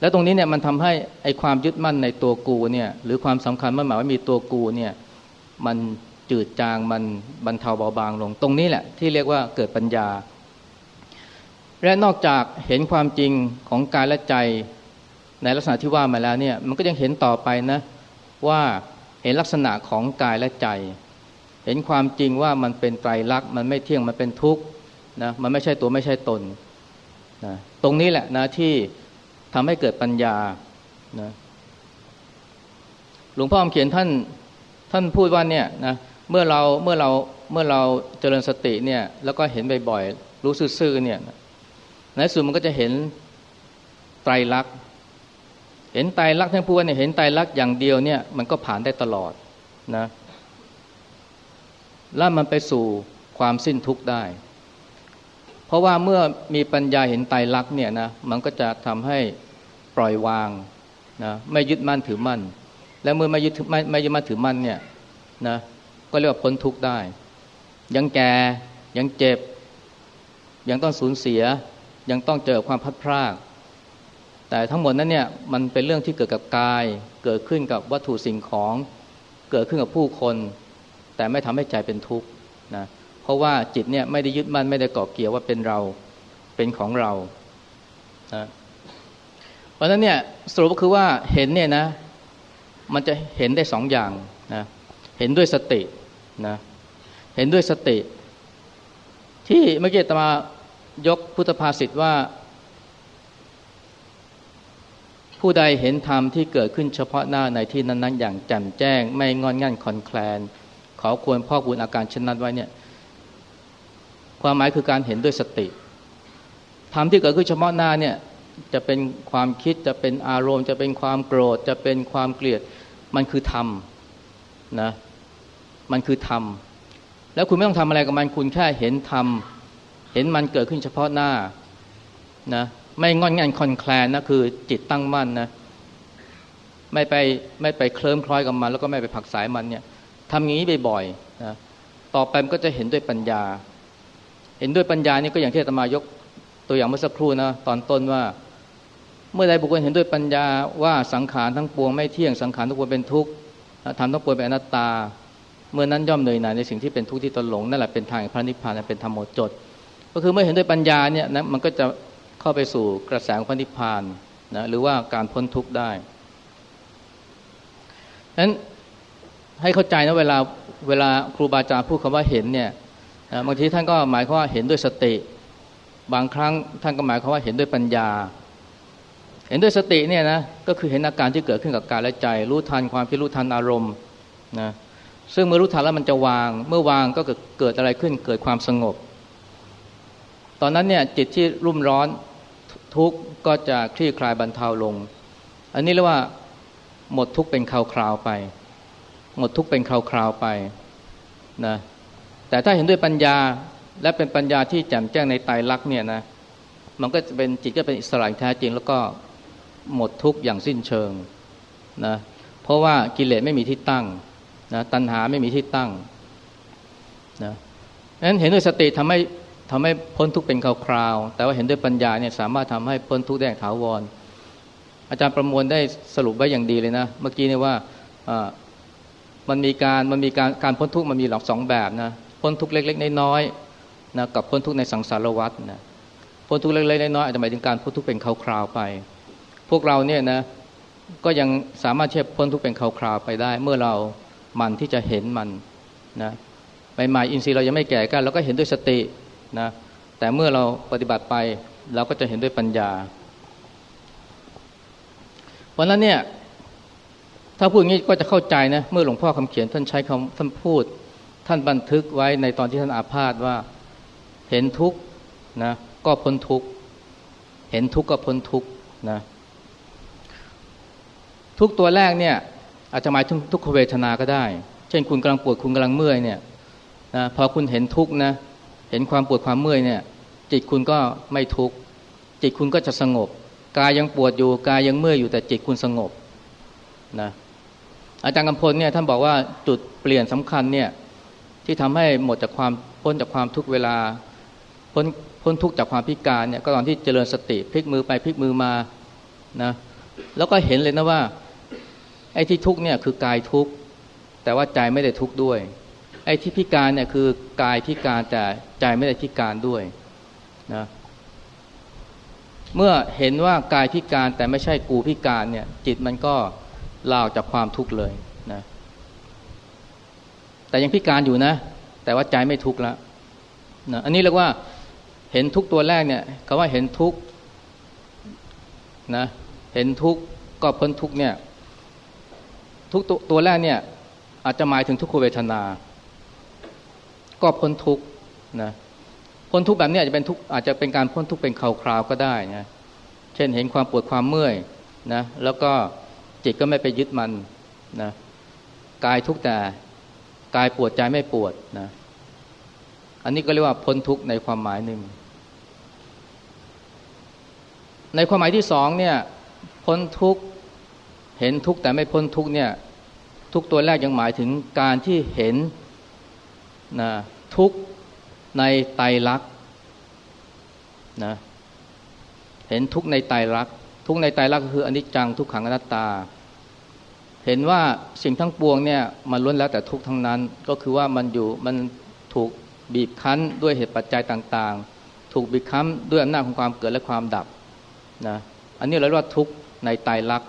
แล้วตรงนี้เนี่ยมันทำให้ไอความยึดมั่นในตัวกูเนี่ยหรือความสำคัญมั่นหมายว่ามีตัวกูเนี่ยมันจืดจางมันบรรเทาเบาบางลง ตรงนี้แหละที่เรียกว่าเกิดปัญญา และนอกจากเห็นความจริงของกายและใจในลักษณะที่ว่ามาแล้วเนี่ยมันก็ยังเห็นต่อไปนะว่าเห็นลักษณะของกายและใจ เห็นความจริงว่ามันเป็นไตรลักษณ์มันไม่เที่ยงมันเป็นทุกข์นะมันไม่ใช่ตัวไม่ใช่ตนนะตรงนี้แหละนะที่ ทำให้เกิดปัญญานะหลวงพ่อคำเขียนท่านท่านพูดว่าเนี่ยนะเมื่อเราเมื่อเราเมื่อเราเจริญสติเนี่ย แล้วก็เห็นบ่อยๆรู้ซื่อๆเนี่ยในสุดมันก็จะเห็นไตรลักษณ์เห็นไตรลักษณ์ทั้งพูดเนี่ยเห็นไตรลักษณ์อย่างเดียวเนี่ยมันก็ผ่านได้ตลอดนะแล้วมันไปสู่ความสิ้นทุกข์ได้ เพราะว่าเมื่อมีปัญญาเห็นไตรลักษณ์เนี่ยนะมันก็จะทำให้ปล่อยวางนะไม่ยึดมั่นถือมั่น และเมื่อไม่ยึดไม่ไม่ยึดมั่นถือมั่นเนี่ยนะก็เรียกว่าพ้นทุกข์ได้ ยังแก่ยังเจ็บ ยังต้องสูญเสีย ยังต้องเจอความพัดพราก แต่ทั้งหมดนั้นเนี่ยมันเป็นเรื่องที่เกิดกับกาย เกิดขึ้นกับวัตถุสิ่งของ เกิดขึ้นกับผู้คน แต่ไม่ทำให้ใจเป็นทุกข์นะ ราะว่าจิตเนี่ยไม่ได้ยึดมั่นไม่ได้เกาะเกี่ยวว่าเป็นเราเป็นของเรานะเพราะฉะนั้นเนี่ยสรุปก็คือว่าเห็นเนี่ยนะ มันจะเห็นได้สองอย่างนะเห็นด้วยสตินะเห็นด้วยสติ ที่เมื่อกี้ตมายกพุทธภาษิตว่า ผู้ใดเห็นธรรมที่เกิดขึ้นเฉพาะหน้าในที่นั้น ๆ อย่างแจ่มแจ้ง ไม่งอนงันคอนแคลน ขอควรพ่อคุณอาการเช่นนั้นไว้เนี่ย ความหมายคือการเห็นด้วยสติธรรมที่เกิดขึ้นเฉพาะหน้าเนี่ยจะเป็นความคิดจะเป็นอารมณ์ จะเป็นความโกรธ จะเป็นความเกลียดมันคือธรรมนะมันคือธรรมแล้วคุณไม่ต้องทำอะไรกับมันคุณแค่เห็นธรรมเห็นมันเกิดขึ้นเฉพาะหน้านะไม่งอนงันคอนแคลนนะคือจิตตั้งมั่นนะไม่ไปไม่ไปเคลิ้มคล้อยกับมัน แล้วก็ไม่ไปผักสายมันเนี่ยทำอย่างนี้บ่อยๆนะต่อไปมันก็จะเห็นด้วยปัญญา เห็นด้วยปัญญานี่ก็อย่างที่อาตมายกตัวอย่างเมื่อสักครู่นะตอนต้นว่า เมื่อใดบุคคลเห็นด้วยปัญญาว่าสังขารทั้งปวงไม่เที่ยงสังขารทั้งปวงเป็นทุกข์ธรรมทั้งปวงเป็นอนัตตา เมื่อนั้นย่อมเหนื่อยหน่ายในสิ่งที่เป็นทุกข์ที่ตนหลงนั่นแหละเป็นทางพระนิพพานเป็นธรรมโมจดก็คือเมื่อเห็นด้วยปัญญาเนี่ยนะมันก็จะเข้าไปสู่กระแสของพระนิพพานนะหรือว่าการพ้นทุกข์ได้ฉะนั้นให้เข้าใจนะเวลาเวลาครูบาอาจารย์พูดคำว่าเห็นเนี่ย บางทีท่านก็หมายความว่าเห็นด้วยสติ บางครั้งท่านก็หมายความว่าเห็นด้วยปัญญา เห็นด้วยสติเนี่ยนะก็คือเห็นอาการที่เกิดขึ้นกับกายและใจ รู้ทันความคิดรู้ทันอารมณ์นะซึ่งเมื่อรู้ทันแล้วมันจะวาง เมื่อวางก็เกิดอะไรขึ้นเกิดความสงบ ตอนนั้นเนี่ยจิตที่รุ่มร้อนทุกข์ก็จะคลี่คลายบรรเทาลง อันนี้เรียกว่าหมดทุกข์เป็นคราวๆไป หมดทุกข์เป็นคราวๆไปนะ แต่ถ้าเห็นด้วยปัญญาและเป็นปัญญาที่แจ่มแจ้งในไตรลักษณ์เนี่ยนะมันก็จะเป็นจิตก็เป็นอิสระแท้จริง แล้วก็หมดทุกข์อย่างสิ้นเชิงนะเพราะว่ากิเลสไม่มีที่ตั้งนะตัณหาไม่มีที่ตั้งนะนั้นเห็นด้วยสติทำให้ทำให้พ้นทุกข์เป็นคราวๆแต่ว่าเห็นด้วยปัญญาเนี่ยสามารถทำให้พ้นทุกข์ได้ถาวร อาจารย์ประมวลได้สรุปไว้อย่างดีเลยนะ เมื่อกี้เนี่ยว่ามันมีการมันมีการการพ้นทุกข์มันมีหลักสองแบบนะ พ้นทุกข์เล็กๆน้อยๆนะกับพ้นทุกข์ในสังสารวัฏนะพ้นทุกข์เล็กๆน้อยๆอาจจะหมายถึงการพ้นทุกข์เป็นคราวๆไป พวกเราเนี่ยนะก็ยังสามารถเทียบพ้นทุกข์เป็นคราวๆไปได้ เมื่อเรามันที่จะเห็นมันนะใหม่ๆอินทรีย์เรายังไม่แก่กันเราก็เห็นด้วยสตินะแต่เมื่อเราปฏิบัติไปเราก็จะเห็นด้วยปัญญา เพราะนั้นเนี่ยถ้าพูดงี้ก็จะเข้าใจนะเมื่อหลวงพ่อคำเขียนท่านใช้คำท่านพูด ท่านบันทึกไว้ในตอนที่ท่านอาพาธว่า เห็นทุกข์นะก็พ้นทุกข์เห็นทุกข์ก็พ้นทุกข์นะทุกตัวแรกเนี่ย อาจจะหมายถึงทุกขเวทนาก็ได้ เช่นคุณกำลังปวดคุณกำลังเมื่อยเนี่ยนะพอคุณเห็นทุกข์นะเห็นความปวดความเมื่อยเนี่ย จิตคุณก็ไม่ทุกข์จิตคุณก็จะสงบ กายยังปวดอยู่กายยังเมื่อยอยู่แต่จิตคุณสงบนะอาจารย์กำพลเนี่ยท่านบอกว่าจุดเปลี่ยนสำคัญเนี่ย ที่ทำให้หมดจากความพ้นจากความทุกเวลาพ้นพ้นทุกจากความพิการเนี่ยก็ตอนที่เจริญสติพลิกมือไปพลิกมือมานะแล้วก็เห็นเลยนะว่าไอ้ที่ทุกเนี่ยคือกายทุกแต่ว่าใจไม่ได้ทุกด้วย ไอ้ที่พิการเนี่ยคือกายพิการแต่ใจไม่ได้พิการด้วยนะเมื่อเห็นว่ากายพิการแต่ไม่ใช่กูพิการเนี่ยจิตมันก็ลาออกจากความทุกข์เลย แต่ยังพิการอยู่นะ แต่ว่าใจไม่ทุกข์แล้วนะอันนี้เรียกว่าเห็นทุกตัวแรกเนี่ยคำว่าเห็นทุกนะเห็นทุกก็พ้นทุกเนี่ยทุกตัวแรกเนี่ยอาจจะหมายถึงทุกขเวทนา ก็พ้นทุกนะพ้นทุกแบบนี้อาจจะเป็นทุกอาจจะเป็นการพ้นทุกเป็นคราวๆก็ได้นะเช่นเห็นความปวดความเมื่อยนะแล้วก็จิตก็ไม่ไปยึดมันนะกายทุกแต่ กายปวดใจไม่ปวดนะ อันนี้ก็เรียกว่าพ้นทุกข์ในความหมายหนึ่ง ในความหมายที่สองเนี่ย พ้นทุกข์เห็นทุกข์แต่ไม่พ้นทุกข์เนี่ย ทุกตัวแรกยังหมายถึงการที่เห็นนะทุกในไตรลักษณ์นะเห็นทุกในไตรลักษณ์ทุกในไตรลักษณ์คืออนิจจังทุกขังอนัตตา เห็นว่าสิ่งทั้งปวงเนี่ยมันล้วนแล้วแต่ทุกทั้งนั้น ก็คือว่ามันอยู่มันถูกบีบคั้นด้วยเหตุปัจจัยต่างๆ ถูกบีบคั้นด้วยอำนาจของความเกิดและความดับนะอันนี้เราเรียกว่าทุกข์ในไตรลักษณ์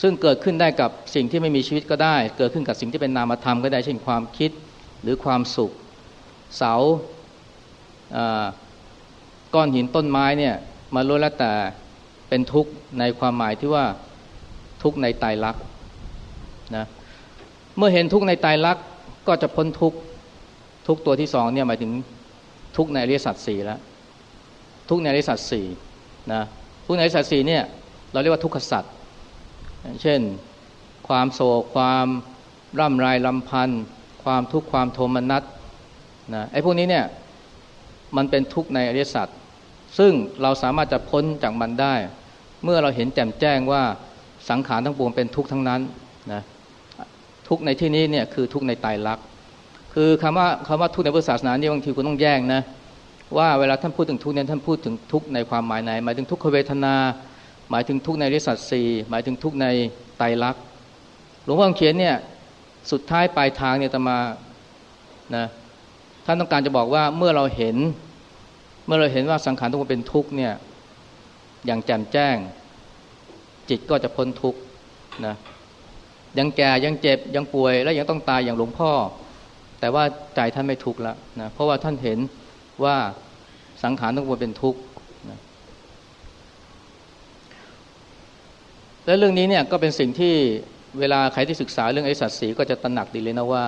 ซึ่งเกิดขึ้นได้กับสิ่งที่ไม่มีชีวิตก็ได้ เกิดขึ้นกับสิ่งที่เป็นนามธรรมก็ได้เช่นความคิดหรือความสุข เสาก้อนหินต้นไม้เนี่ยมาล้วนแล้วแต่เป็นทุกข์ในความหมายที่ว่าทุกข์ในไตรลักษณ์ นะเมื่อเห็นทุกข์ในไตรลักก็จะพ้นทุกข์ทุกตัวที่สองเนี่ยหมายถึงทุกข์ในอริยสัจสี่แล้วทุกข์ในอริยสัจสี่นะทุกข์ในอริยสัจสี่เนี่ยเราเรียกว่าทุกขสัจเช่น ความโศกความร่ำไรลำพันธ์ความทุกข์ความโทมนัสนะไอ้พวกนี้เนี่ยมันเป็นทุกข์ในอริยสัจซึ่งเราสามารถจะพ้นจากมันได้ เมื่อเราเห็นแจ่มแจ้งว่าสังขารทั้งปวงเป็นทุกข์ทั้งนั้นนะ ทุกในที่นี้เนี่ยคือทุกในตายรักคือคำว่าคำว่าทุกในพุทธศาสนาเนี่ยบางทีคุณต้องแยกนะว่าเวลาท่านพูดถึงทุกเนี่ยท่านพูดถึงทุกในความหมายไหน หมายถึงทุกขเวทนา หมายถึงทุกในริสัตสีหมายถึงทุกในไตรลักษณ์หลวงพ่อเขียนเนี่ยสุดท้ายปลายทางเนี่ยตมานะท่านต้องการจะบอกว่าเมื่อเราเห็น เมื่อเราเห็นว่าสังขารทุกคนเป็นทุกข์เนี่ยอย่างแจ่มแจ้ง จิตก็จะพ้นทุกข์นะ ยังแก่ยังเจ็บยังป่วย และยังต้องตายอย่างหลวงพ่อ แต่ว่าใจท่านไม่ทุกข์แล้วนะเพราะว่าท่านเห็นว่าสังขารทุกคนเป็นทุกข์นะและเรื่องนี้เนี่ยก็เป็นสิ่งที่เวลาใครที่ศึกษาเรื่องไอ้สัตว์สีก็จะตระหนักดีเลยนะว่า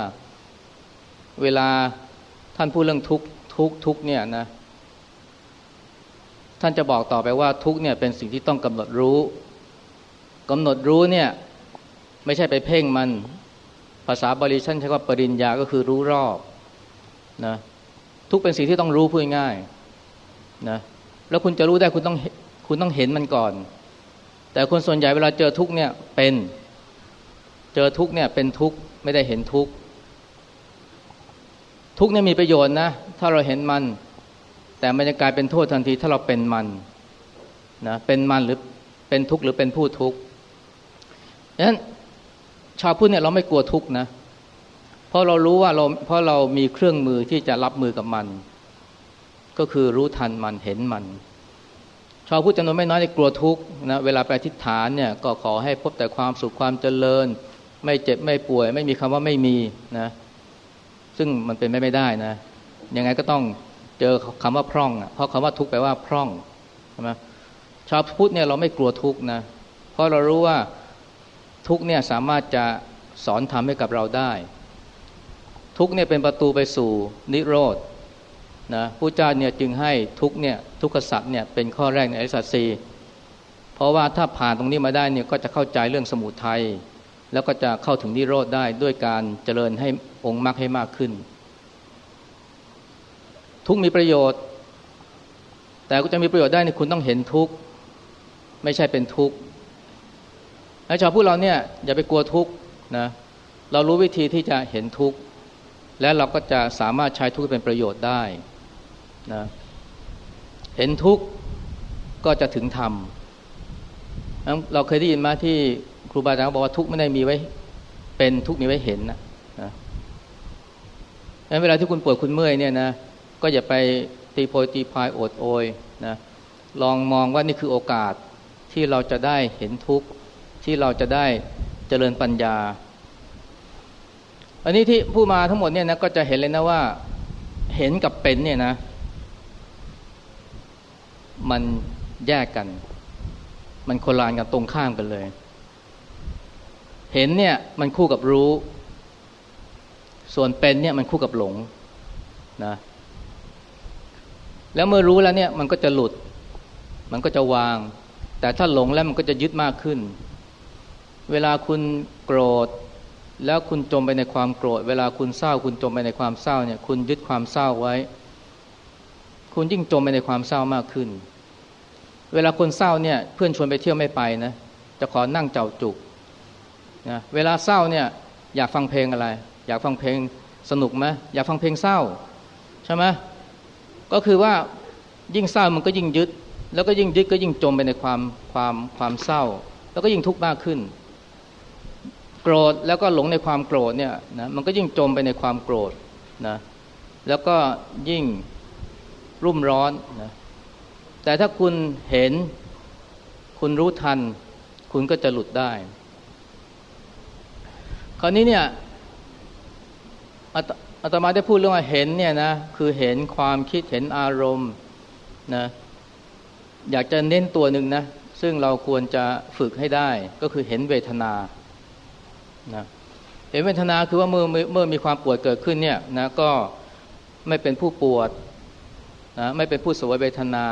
เวลาท่านพูดเรื่องทุกทุกทุกเนี่ยนะท่านจะบอกต่อไปว่าทุกเนี่ยเป็นสิ่งที่ต้องกำหนดรู้กำหนดรู้เนี่ย ไม่ใช่ไปเพ่งมัน ภาษาบาลีท่านใช้ว่าปริญญาก็คือรู้รอบนะทุกเป็นสิ่งที่ต้องรู้พูดง่ายนะแล้วคุณจะรู้ได้คุณต้องคุณต้องเห็นมันก่อน แต่คนส่วนใหญ่เวลาเจอทุกเนี่ยเป็นเจอทุกเนี่ยเป็นทุกไม่ได้เห็นทุกทุกเนี่ยมีประโยชน์นะ ถ้าเราเห็นมัน แต่มันจะกลายเป็นโทษทันทีถ้าเราเป็นมันนะเป็นมันหรือเป็นทุกข์หรือเป็นผู้ทุกข์ดังนั้น ชาวพุทธเนี่ยเราไม่กลัวทุกข์นะ เพราะเรารู้ว่าเราเพราะเรามีเครื่องมือที่จะรับมือกับมัน ก็คือรู้ทันมันเห็นมัน ชาวพุทธจำนวนไม่น้อยกลัวทุกข์นะเวลาไปทิฏฐานเนี่ยก็ขอให้พบแต่ความสุขความเจริญ ไม่เจ็บไม่ป่วย ไม่มีคำว่าไม่มีนะซึ่งมันเป็นไม่ไม่ได้นะยังไงก็ต้องเจอคำว่าพร่องเพราะคำว่าทุกข์แปลว่าพร่องใช่ไหมชาวพุทธเนี่ยเราไม่กลัวทุกข์นะเพราะเรารู้ว่า ทุกเนี่ยสามารถจะสอนทำให้กับเราได้ ทุกเนี่ยเป็นประตูไปสู่นิโรธนะผู้เจ้าเนี่ยจึงให้ทุกเนี่ยทุกขสัตว์เนี่ยเป็นข้อแรกในอริสัตสีเพราะว่าถ้าผ่านตรงนี้มาได้เนี่ยก็จะเข้าใจเรื่องสมุทัยแล้วก็จะเข้าถึงนิโรธได้ด้วยการเจริญให้องค์มรรคให้มากขึ้น ทุกมีประโยชน์ แต่ก็จะมีประโยชน์ได้ในคุณต้องเห็นทุกไม่ใช่เป็นทุกข์ แล้ชาวพูดเราเนี่ยอย่าไปกลัวทุกข์นะเรารู้วิธีที่จะเห็นทุกข์และเราก็จะสามารถใช้ทุกข์เป็นประโยชน์ได้นะเห็นทุกข์ก็จะถึงธรรมเราเคยได้ยินมาที่ครูบาอาจารย์บอกว่าทุกข์ไม่ได้มีไว้ เป็นทุกข์มีไว้เห็นนะนะเวลาที่คุณปวดคุณเมื่อยเนี่ยนะก็อย่าไปตีโพยตีพายโอดโอยนะลองมองว่านี่คือโอกาสที่เราจะได้เห็นทุกข์ ที่เราจะได้เจริญปัญญา อันนี้ที่ผู้มาทั้งหมดเนี่ยนะก็จะเห็นเลยนะว่า เห็นกับเป็นเนี่ยนะ มันแยกกัน มันโคลานกันตรงข้ามกันเลย เห็นเนี่ยมันคู่กับรู้ ส่วนเป็นเนี่ยมันคู่กับหลงนะแล้วเมื่อรู้แล้วเนี่ยมันก็จะหลุด มันก็จะวาง แต่ถ้าหลงแล้วมันก็จะยึดมากขึ้น เวลาคุณโกรธ แล้วคุณจมไปในความโกรธ เวลาคุณเศร้า คุณจมไปในความเศร้าเนี่ย คุณยึดความเศร้าไว้ คุณยิ่งจมไปในความเศร้ามากขึ้น เวลาคนเศร้าเนี่ย เพื่อนชวนไปเที่ยวไม่ไปนะ จะขอนั่งเจ้าจุกนะเวลาเศร้าเนี่ย อยากฟังเพลงอะไร อยากฟังเพลงสนุกไหมอยากฟังเพลงเศร้า ใช่ไหมก็คือว่ายิ่งเศร้ามันก็ยิ่งยึด แล้วก็ยิ่งยึดก็ยิ่งจมไปในความความความเศร้า แล้วก็ยิ่งทุกข์มากขึ้น โกรธแล้วก็หลงในความโกรธเนี่ยนะมันก็ยิ่งจมไปในความโกรธนะแล้วก็ยิ่งรุ่มร้อนนะแต่ถ้าคุณเห็นคุณรู้ทัน คุณก็จะหลุดได้ คราวนี้เนี่ยอาตมาได้พูดเรื่องว่าเห็นเนี่ยนะคือเห็นความคิดเห็นอารมณ์นะอยากจะเน้นตัวหนึ่งนะ ซึ่งเราควรจะฝึกให้ได้ก็คือเห็นเวทนา นะเห็นเวทนาคือว่าเมื่อเมื่อมีความปวดเกิดขึ้นเนี่ยนะก็ไม่เป็นผู้ปวดนะไม่เป็นผู้สวยเวทนา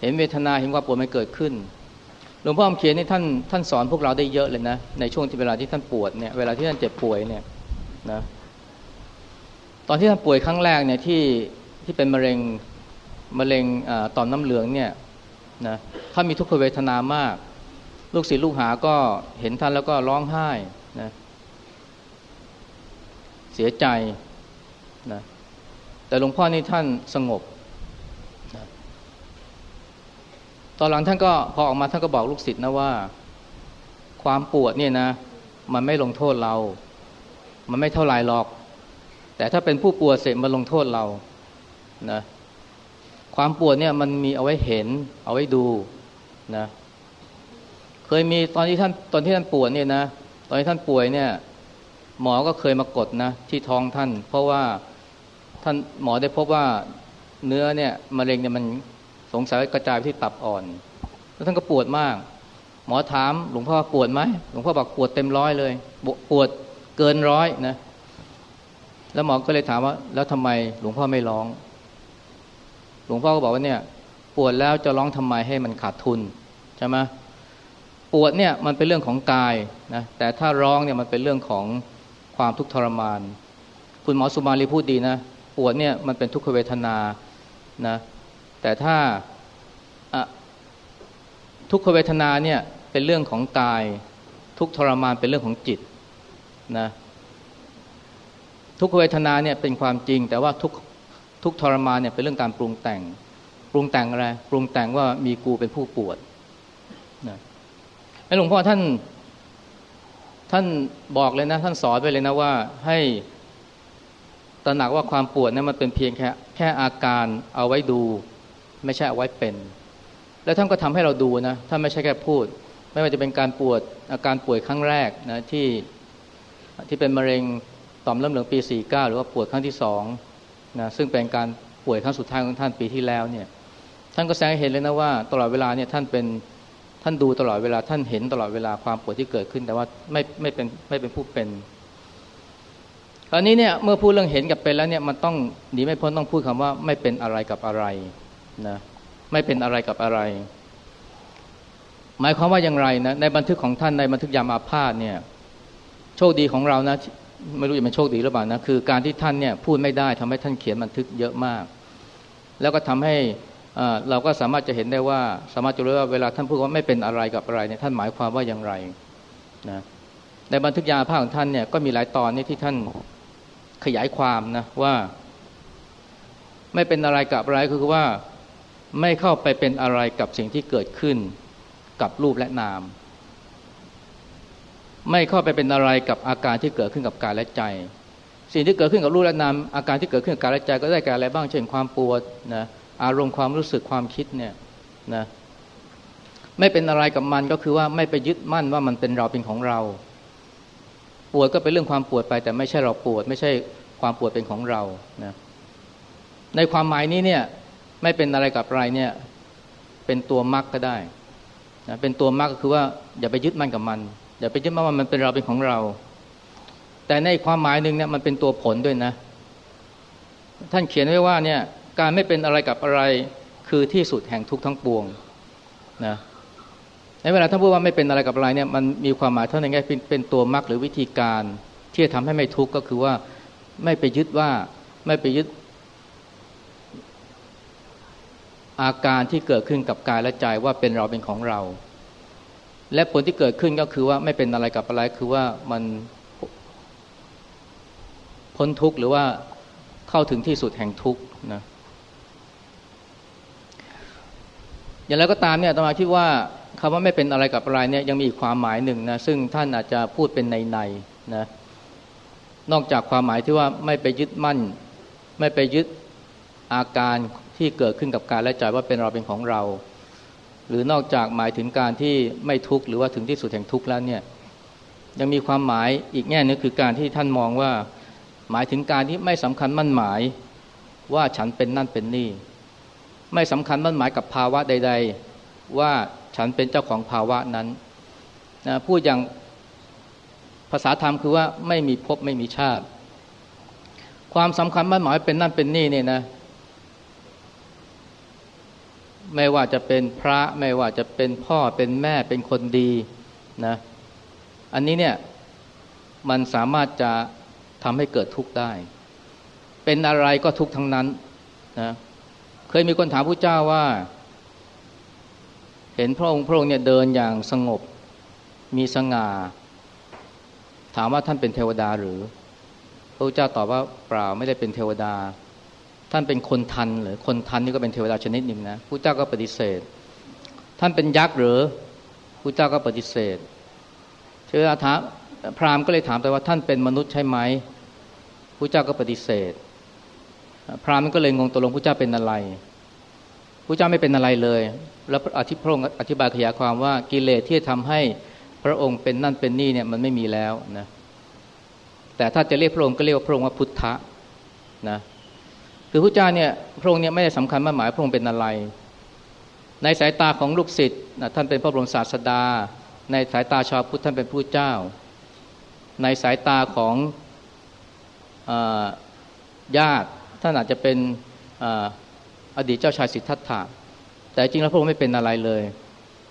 เห็นเวทนาเห็นความปวดมันเกิดขึ้นหลวงพ่อคำเขียนนี่ท่านท่านสอนพวกเราได้เยอะเลยนะในช่วงที่เวลาที่ท่านปวดเนี่ยเวลาที่ท่านเจ็บป่วยเนี่ยนะตอนที่ท่านป่วยครั้งแรกเนี่ยที่ที่เป็นมะเร็งมะเร็งต่อมน้ำเหลืองเนี่ยนะท่านมีทุกขเวทนามาก ลูกศิษย์ลูกหาก็เห็นท่านแล้วก็ร้องไห้ นะเสียใจนะแต่หลวงพ่อนี่ท่านสงบนะตอนหลังท่านก็พอออกมาท่านก็บอกลูกศิษย์นะว่า ความปวดเนี่ยนะ มันไม่ลงโทษเรา มันไม่เท่าไรหรอก แต่ถ้าเป็นผู้ปวดเสร็จมาลงโทษเรานะความปวดเนี่ยมันมีเอาไว้เห็น เอาไว้ดูนะ เคยมีตอนที่ท่านตอนที่ท่านปวดเนี่ยนะ ตอนที่ท่านป่วยเนี่ย หมอก็เคยมากดนะที่ท้องท่าน เพราะว่าท่านหมอได้พบว่าเนื้อเนี่ยมะเร็งเนี่ยมันสงสัยกระจายไปที่ตับอ่อน แล้วท่านก็ปวดมาก หมอถามหลวงพ่อปวดไหมหลวงพ่อบอกปวดเต็มร้อยเลยปวดเกินร้อยนะ แล้วหมอก็เลยถามว่า แล้วทำไมหลวงพ่อไม่ร้อง หลวงพ่อก็บอกว่าเนี่ย ปวดแล้วจะร้องทำไมให้มันขาดทุนใช่ไหม ปวดเนี่ยมันเป็นเรื่องของกายนะแต่ถ้าร้องเนี่ยมันเป็นเรื่องของความทุกข์ทรมาน คุณหมอสุมาลีพูดดีนะ ปวดเนี่ยมันเป็นทุกขเวทนานะแต่ถ้าทุกขเวทนาเนี่ยเป็นเรื่องของกาย ทุกทรมานเป็นเรื่องของจิตนะทุกขเวทนาเนี่ยเป็นความจริง แต่ว่าทุกทุกทรมานเนี่ยเป็นเรื่องการปรุงแต่ง ปรุงแต่งอะไร ปรุงแต่งว่ามีกูเป็นผู้ปวดนะ หลวงพ่อท่าน ท่านบอกเลยนะ ท่านสอนไปเลยนะว่าให้ตระหนักว่าความปวดเนี่ยมันเป็นเพียงแค่แค่อาการเอาไว้ดู ไม่ใช่เอาไว้เป็น แล้วท่านก็ทำให้เราดูนะท่านไม่ใช่แค่พูด ไม่ว่าจะเป็นการปวดอาการป่วยครั้งแรกนะที่ที่เป็นมะเร็งต่อมเริ่มเหลืองปี 49 หรือว่าปวดครั้งที่สองนะซึ่งเป็นการป่วยครั้งสุดท้ายของท่านปีที่แล้วเนี่ยท่านก็แสดงให้เห็นเลยนะว่าตลอดเวลาเนี่ยท่านเป็น ท่านดูตลอดเวลาท่านเห็นตลอดเวลาความปวดที่เกิดขึ้น แต่ว่าไม่ไม่เป็นไม่เป็นผู้เป็นคราวนี้เนี่ยเมื่อพูดเรื่องเห็นกับเป็นแล้วเนี่ยมันต้องหนีไม่พ้นต้องพูดคำว่าไม่เป็นอะไรกับอะไรนะไม่เป็นอะไรกับอะไร หมายความว่าอย่างไรนะในบันทึกของท่านในบันทึกยามอาพาธเนี่ยโชคดีของเรานะไม่รู้จะเป็นโชคดีหรือเปล่านะคือการที่ท่านเนี่ยพูดไม่ได้ทำให้ท่านเขียนบันทึกเยอะมาก แล้วก็ทำให้ เราก็สามารถจะเห็นได้ว่าสามารถจะรู้ว่าเวลาท่านพูดว่าไม่เป็นอะไรกับอะไรเนี่ยท่านหมายความว่าอย่างไรนะในบันทึกยาภาคของท่านเนี่ยก็มีหลายตอนนี้ที่ท่านขยายความนะว่า ไม่เป็นอะไรกับอะไรคือว่าไม่เข้าไปเป็นอะไรกับสิ่งที่เกิดขึ้นกับรูปและนาม ไม่เข้าไปเป็นอะไรกับอาการที่เกิดขึ้นกับกายและใจ สิ่งที่เกิดขึ้นกับรูปและนามอาการที่เกิดขึ้นกับกายและใจก็ได้แก่อะไรบ้างเช่นความปวดนะ อารมณ์ความรู้สึกความคิดเนี่ยนะไม่เป็นอะไรกับมันก็คือว่าไม่ไปยึดมั่นว่ามันเป็นเราเป็นของเรา ปวดก็เป็นเรื่องความปวดไป แต่ไม่ใช่เราปวด ไม่ใช่ความปวดเป็นของเรานะในความหมายนี้เนี่ยไม่เป็นอะไรกับอะไรเนี่ยเป็นตัวมรรคก็ได้นะเป็นตัวมรรคก็คือว่าอย่าไปยึดมั่นกับมัน อย่าไปยึดมั่นว่ามันเป็นเราเป็นของเรา แต่ในความหมายหนึ่งเนี่ยมันเป็นตัวผลด้วยนะ ท่านเขียนไว้ว่าเนี่ย การไม่เป็นอะไรกับอะไรคือที่สุดแห่งทุกทั้งปวงนะในเวลาท่านพูดว่าไม่เป็นอะไรกับอะไรเนี่ยมันมีความหมายเท่านั้นไงเป็นเป็นตัวมรรคหรือวิธีการที่จะทำให้ไม่ทุกข์ก็คือว่าไม่ไปยึดว่าไม่ไปยึด อาการที่เกิดขึ้นกับกายและใจว่าเป็นเราเป็นของเรา และผลที่เกิดขึ้นก็คือว่าไม่เป็นอะไรกับอะไรคือว่ามันพ้นทุกข์หรือว่าเข้าถึงที่สุดแห่งทุกข์นะ อย่างไรก็ตามเนี่ยตมาคิดว่าคำว่าไม่เป็นอะไรกับอะไรเนี่ยยังมีอีกความหมายหนึ่งนะซึ่งท่านอาจจะพูดเป็นในในนะนอกจากความหมายที่ว่าไม่ไปยึดมั่น ไม่ไปยึดอาการที่เกิดขึ้นกับกายและใจว่าเป็นเราเป็นของเรา หรือนอกจากหมายถึงการที่ไม่ทุกข์หรือว่าถึงที่สุดแห่งทุกข์แล้วเนี่ยยังมีความหมายอีกแง่นึงคือการที่ท่านมองว่า หมายถึงการที่ไม่สำคัญมั่นหมายว่าฉันเป็นนั่นเป็นนี่ ไม่สำคัญมั่นหมายกับภาวะใด ๆ ว่าฉันเป็นเจ้าของภาวะนั้นนะพูดอย่างภาษาธรรมคือว่าไม่มีภพไม่มีชาติ ความสำคัญมั่นหมายเป็นนั่นเป็นนี่เนี่ยนะ ไม่ว่าจะเป็นพระไม่ว่าจะเป็นพ่อเป็นแม่เป็นคนดีนะ อันนี้เนี่ยมันสามารถจะทำให้เกิดทุกข์ได้ เป็นอะไรก็ทุกข์ทั้งนั้นนะ เคยมีคนถามพระเจ้าว่า เห็นพระองค์พระองค์เนี่ยเดินอย่างสงบ มีสง่า ถามว่าท่านเป็นเทวดาหรือ พระเจ้าตอบว่าเปล่าไม่ได้เป็นเทวดา ท่านเป็นคนทันหรือคนทันนี่ก็เป็นเทวดาชนิดหนึ่งนะพระเจ้าก็ปฏิเสธ ท่านเป็นยักษ์หรือพระเจ้าก็ปฏิเสธเทวดาถามพราหมณ์ก็เลยถามไปว่าท่านเป็นมนุษย์ใช่ไหมพระเจ้าก็ปฏิเสธ พราหมณ์ก็เลยงงตกลงพระเจ้าเป็นอะไรพระเจ้าไม่เป็นอะไรเลย แล้วอธิพระองค์อธิบายขยายความว่ากิเลสที่ทำให้พระองค์เป็นนั่นเป็นนี่เนี่ยมันไม่มีแล้วนะแต่ถ้าจะเรียกพระองค์ก็เรียกว่าพระองค์ว่าพุทธะนะคือพระเจ้าเนี่ยพระองค์เนี่ยไม่ได้สำคัญมาหมายพระองค์เป็นอะไร ในสายตาของลูกศิษย์นะท่านเป็นพระบรมศาสดา ในสายตาชาวพุทธท่านเป็นผู้เจ้า ในสายตาของญาติ ท่านอาจจะเป็นอดีตเจ้าชายสิทธัตถะแต่จริงแล้วพระองค์ไม่เป็นอะไรเลย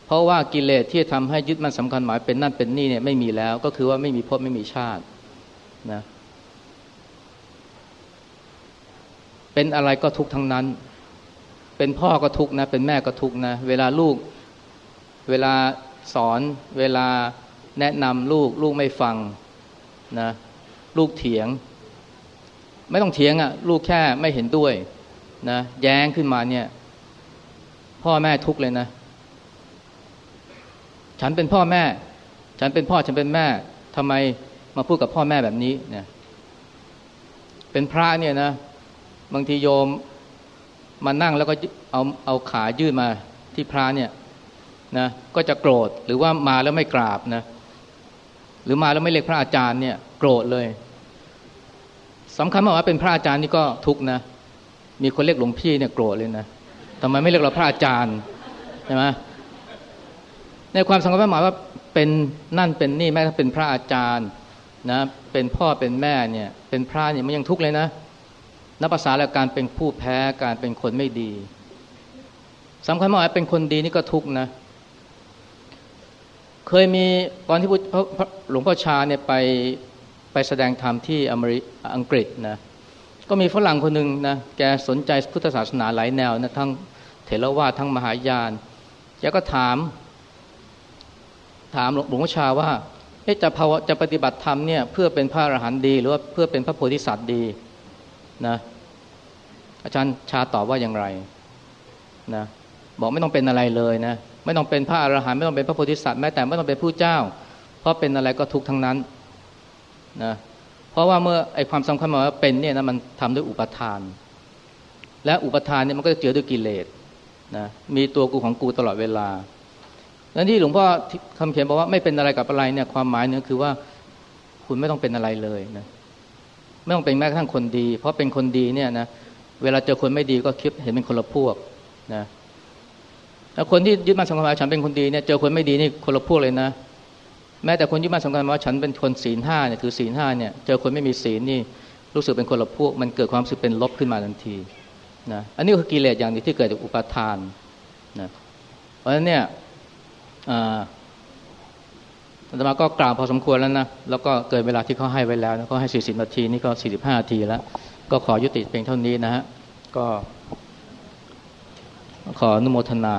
เพราะว่ากิเลสที่ทำให้ยึดมันสำคัญหมายเป็นนั่นเป็นนี่เนี่ยไม่มีแล้ว ก็คือว่าไม่มีภพไม่มีชาตินะเป็นอะไรก็ทุกทั้งนั้น เป็นพ่อก็ทุกนะ เป็นแม่ก็ทุกนะ เวลาลูก เวลาสอน เวลาแนะนำลูก ลูกไม่ฟังนะ ลูกเถียง ไม่ต้องเถียงอะ่ะ ลูกแค่ไม่เห็นด้วยนะแย้งขึ้นมาเนี่ย พ่อแม่ทุกเลยนะ ฉันเป็นพ่อแม่ ฉันเป็นพ่อฉันเป็นแม่ทำไมมาพูดกับพ่อแม่แบบนี้เนี่ยเป็นพระเนี่ยนะบางทีโยมมานั่งแล้วก็เอาเอาขายื่นมาที่พระเนี่ยนะก็จะโกรธหรือว่ามาแล้วไม่กราบนะหรือมาแล้วไม่เรียกพระอาจารย์เนี่ย โกรธเลย สำคัญมากว่าเป็นพระอาจารย์นี่ก็ทุกนะ มีคนเรียกหลวงพี่เนี่ยโกรธเลยนะทำไมไม่เรียกเราพระอาจารย์ใช่ไหมในความสำคัญหมายว่าเป็นนั่นเป็นนี่แม้ถ้าเป็นพระอาจารย์นะเป็นพ่อเป็นแม่เนี่ยเป็นพระเนี่ยมันยังทุกข์เลยนะนับภาษาแล้วการเป็นผู้แพ้การเป็นคนไม่ดีสำคัญมากเป็นคนดีนี่ก็ทุกข์นะ เคยมีตอนที่หลวงพ่อชาเนี่ยไป ไปแสดงธรรมที่อเมริอังกฤษนะก็มีฝรั่งคนหนึ่งนะแกสนใจพุทธศาสนาหลายแนวนะทั้งเถรวาททั้งมหายานแกก็ถาม ถามหลวงพ่อชาว่าจะภาวะจะปฏิบัติธรรมเนี่ยเพื่อเป็นพระอรหันต์ดี หรือว่าเพื่อเป็นพระโพธิสัตว์ดีนะอาจารย์ชาตอบว่าอย่างไรนะบอกไม่ต้องเป็นอะไรเลยนะไม่ต้องเป็นพระอรหันต์ไม่ต้องเป็นพระโพธิสัตว์แม้แต่ไม่ต้องเป็นผู้เจ้า เพราะเป็นอะไรก็ทุกทั้งนั้น นะเพราะว่าเมื่อไอความสำคัญมาว่าเป็นเนี่ยนะมันทำด้วยอุปทาน และอุปทานเนี่ยมันก็จะเจือด้วยกิเลสนะมีตัวกูของกูตลอดเวลา แล้วที่หลวงพ่อคำเขียนบอกว่าไม่เป็นอะไรกับอะไรเนี่ยความหมายเนี่ยคือว่าคุณไม่ต้องเป็นอะไรเลยนะไม่ต้องเป็นแม้กระทั่งคนดี เพราะเป็นคนดีเนี่ยนะเวลาเจอคนไม่ดีก็คิดเห็นเป็นคนละพวกนะแล้วคนที่ยึดมั่นสำคัญว่าฉันเป็นคนดีเนี่ยเจอคนไม่ดีนี่คนละพวกเลยนะ แม้แต่คนยึดมั่นสำคัญว่าฉันเป็นคนศีลห้าเนี่ยถือศีลห้าเนี่ยเจอคนไม่มีศีลนี่รู้สึกเป็นคนละพวก มันเกิดความรู้สึกเป็นลบขึ้นมาทันทีนะอันนี้คือกิเลสอย่างนี้ที่เกิดจากอุปาทานนะเพราะฉะนั้นเนี่ยอาตมาก็กล่าวพอสมควรแล้วนะแล้วก็เกินเวลาที่เขาให้ไว้แล้วนะเขาให้สี่สิบนาทีนี่ก็สี่สิบห้านาทีแล้ว ก็ขอยุติเพียงเท่านี้นะฮะก็ขออนุโมทนา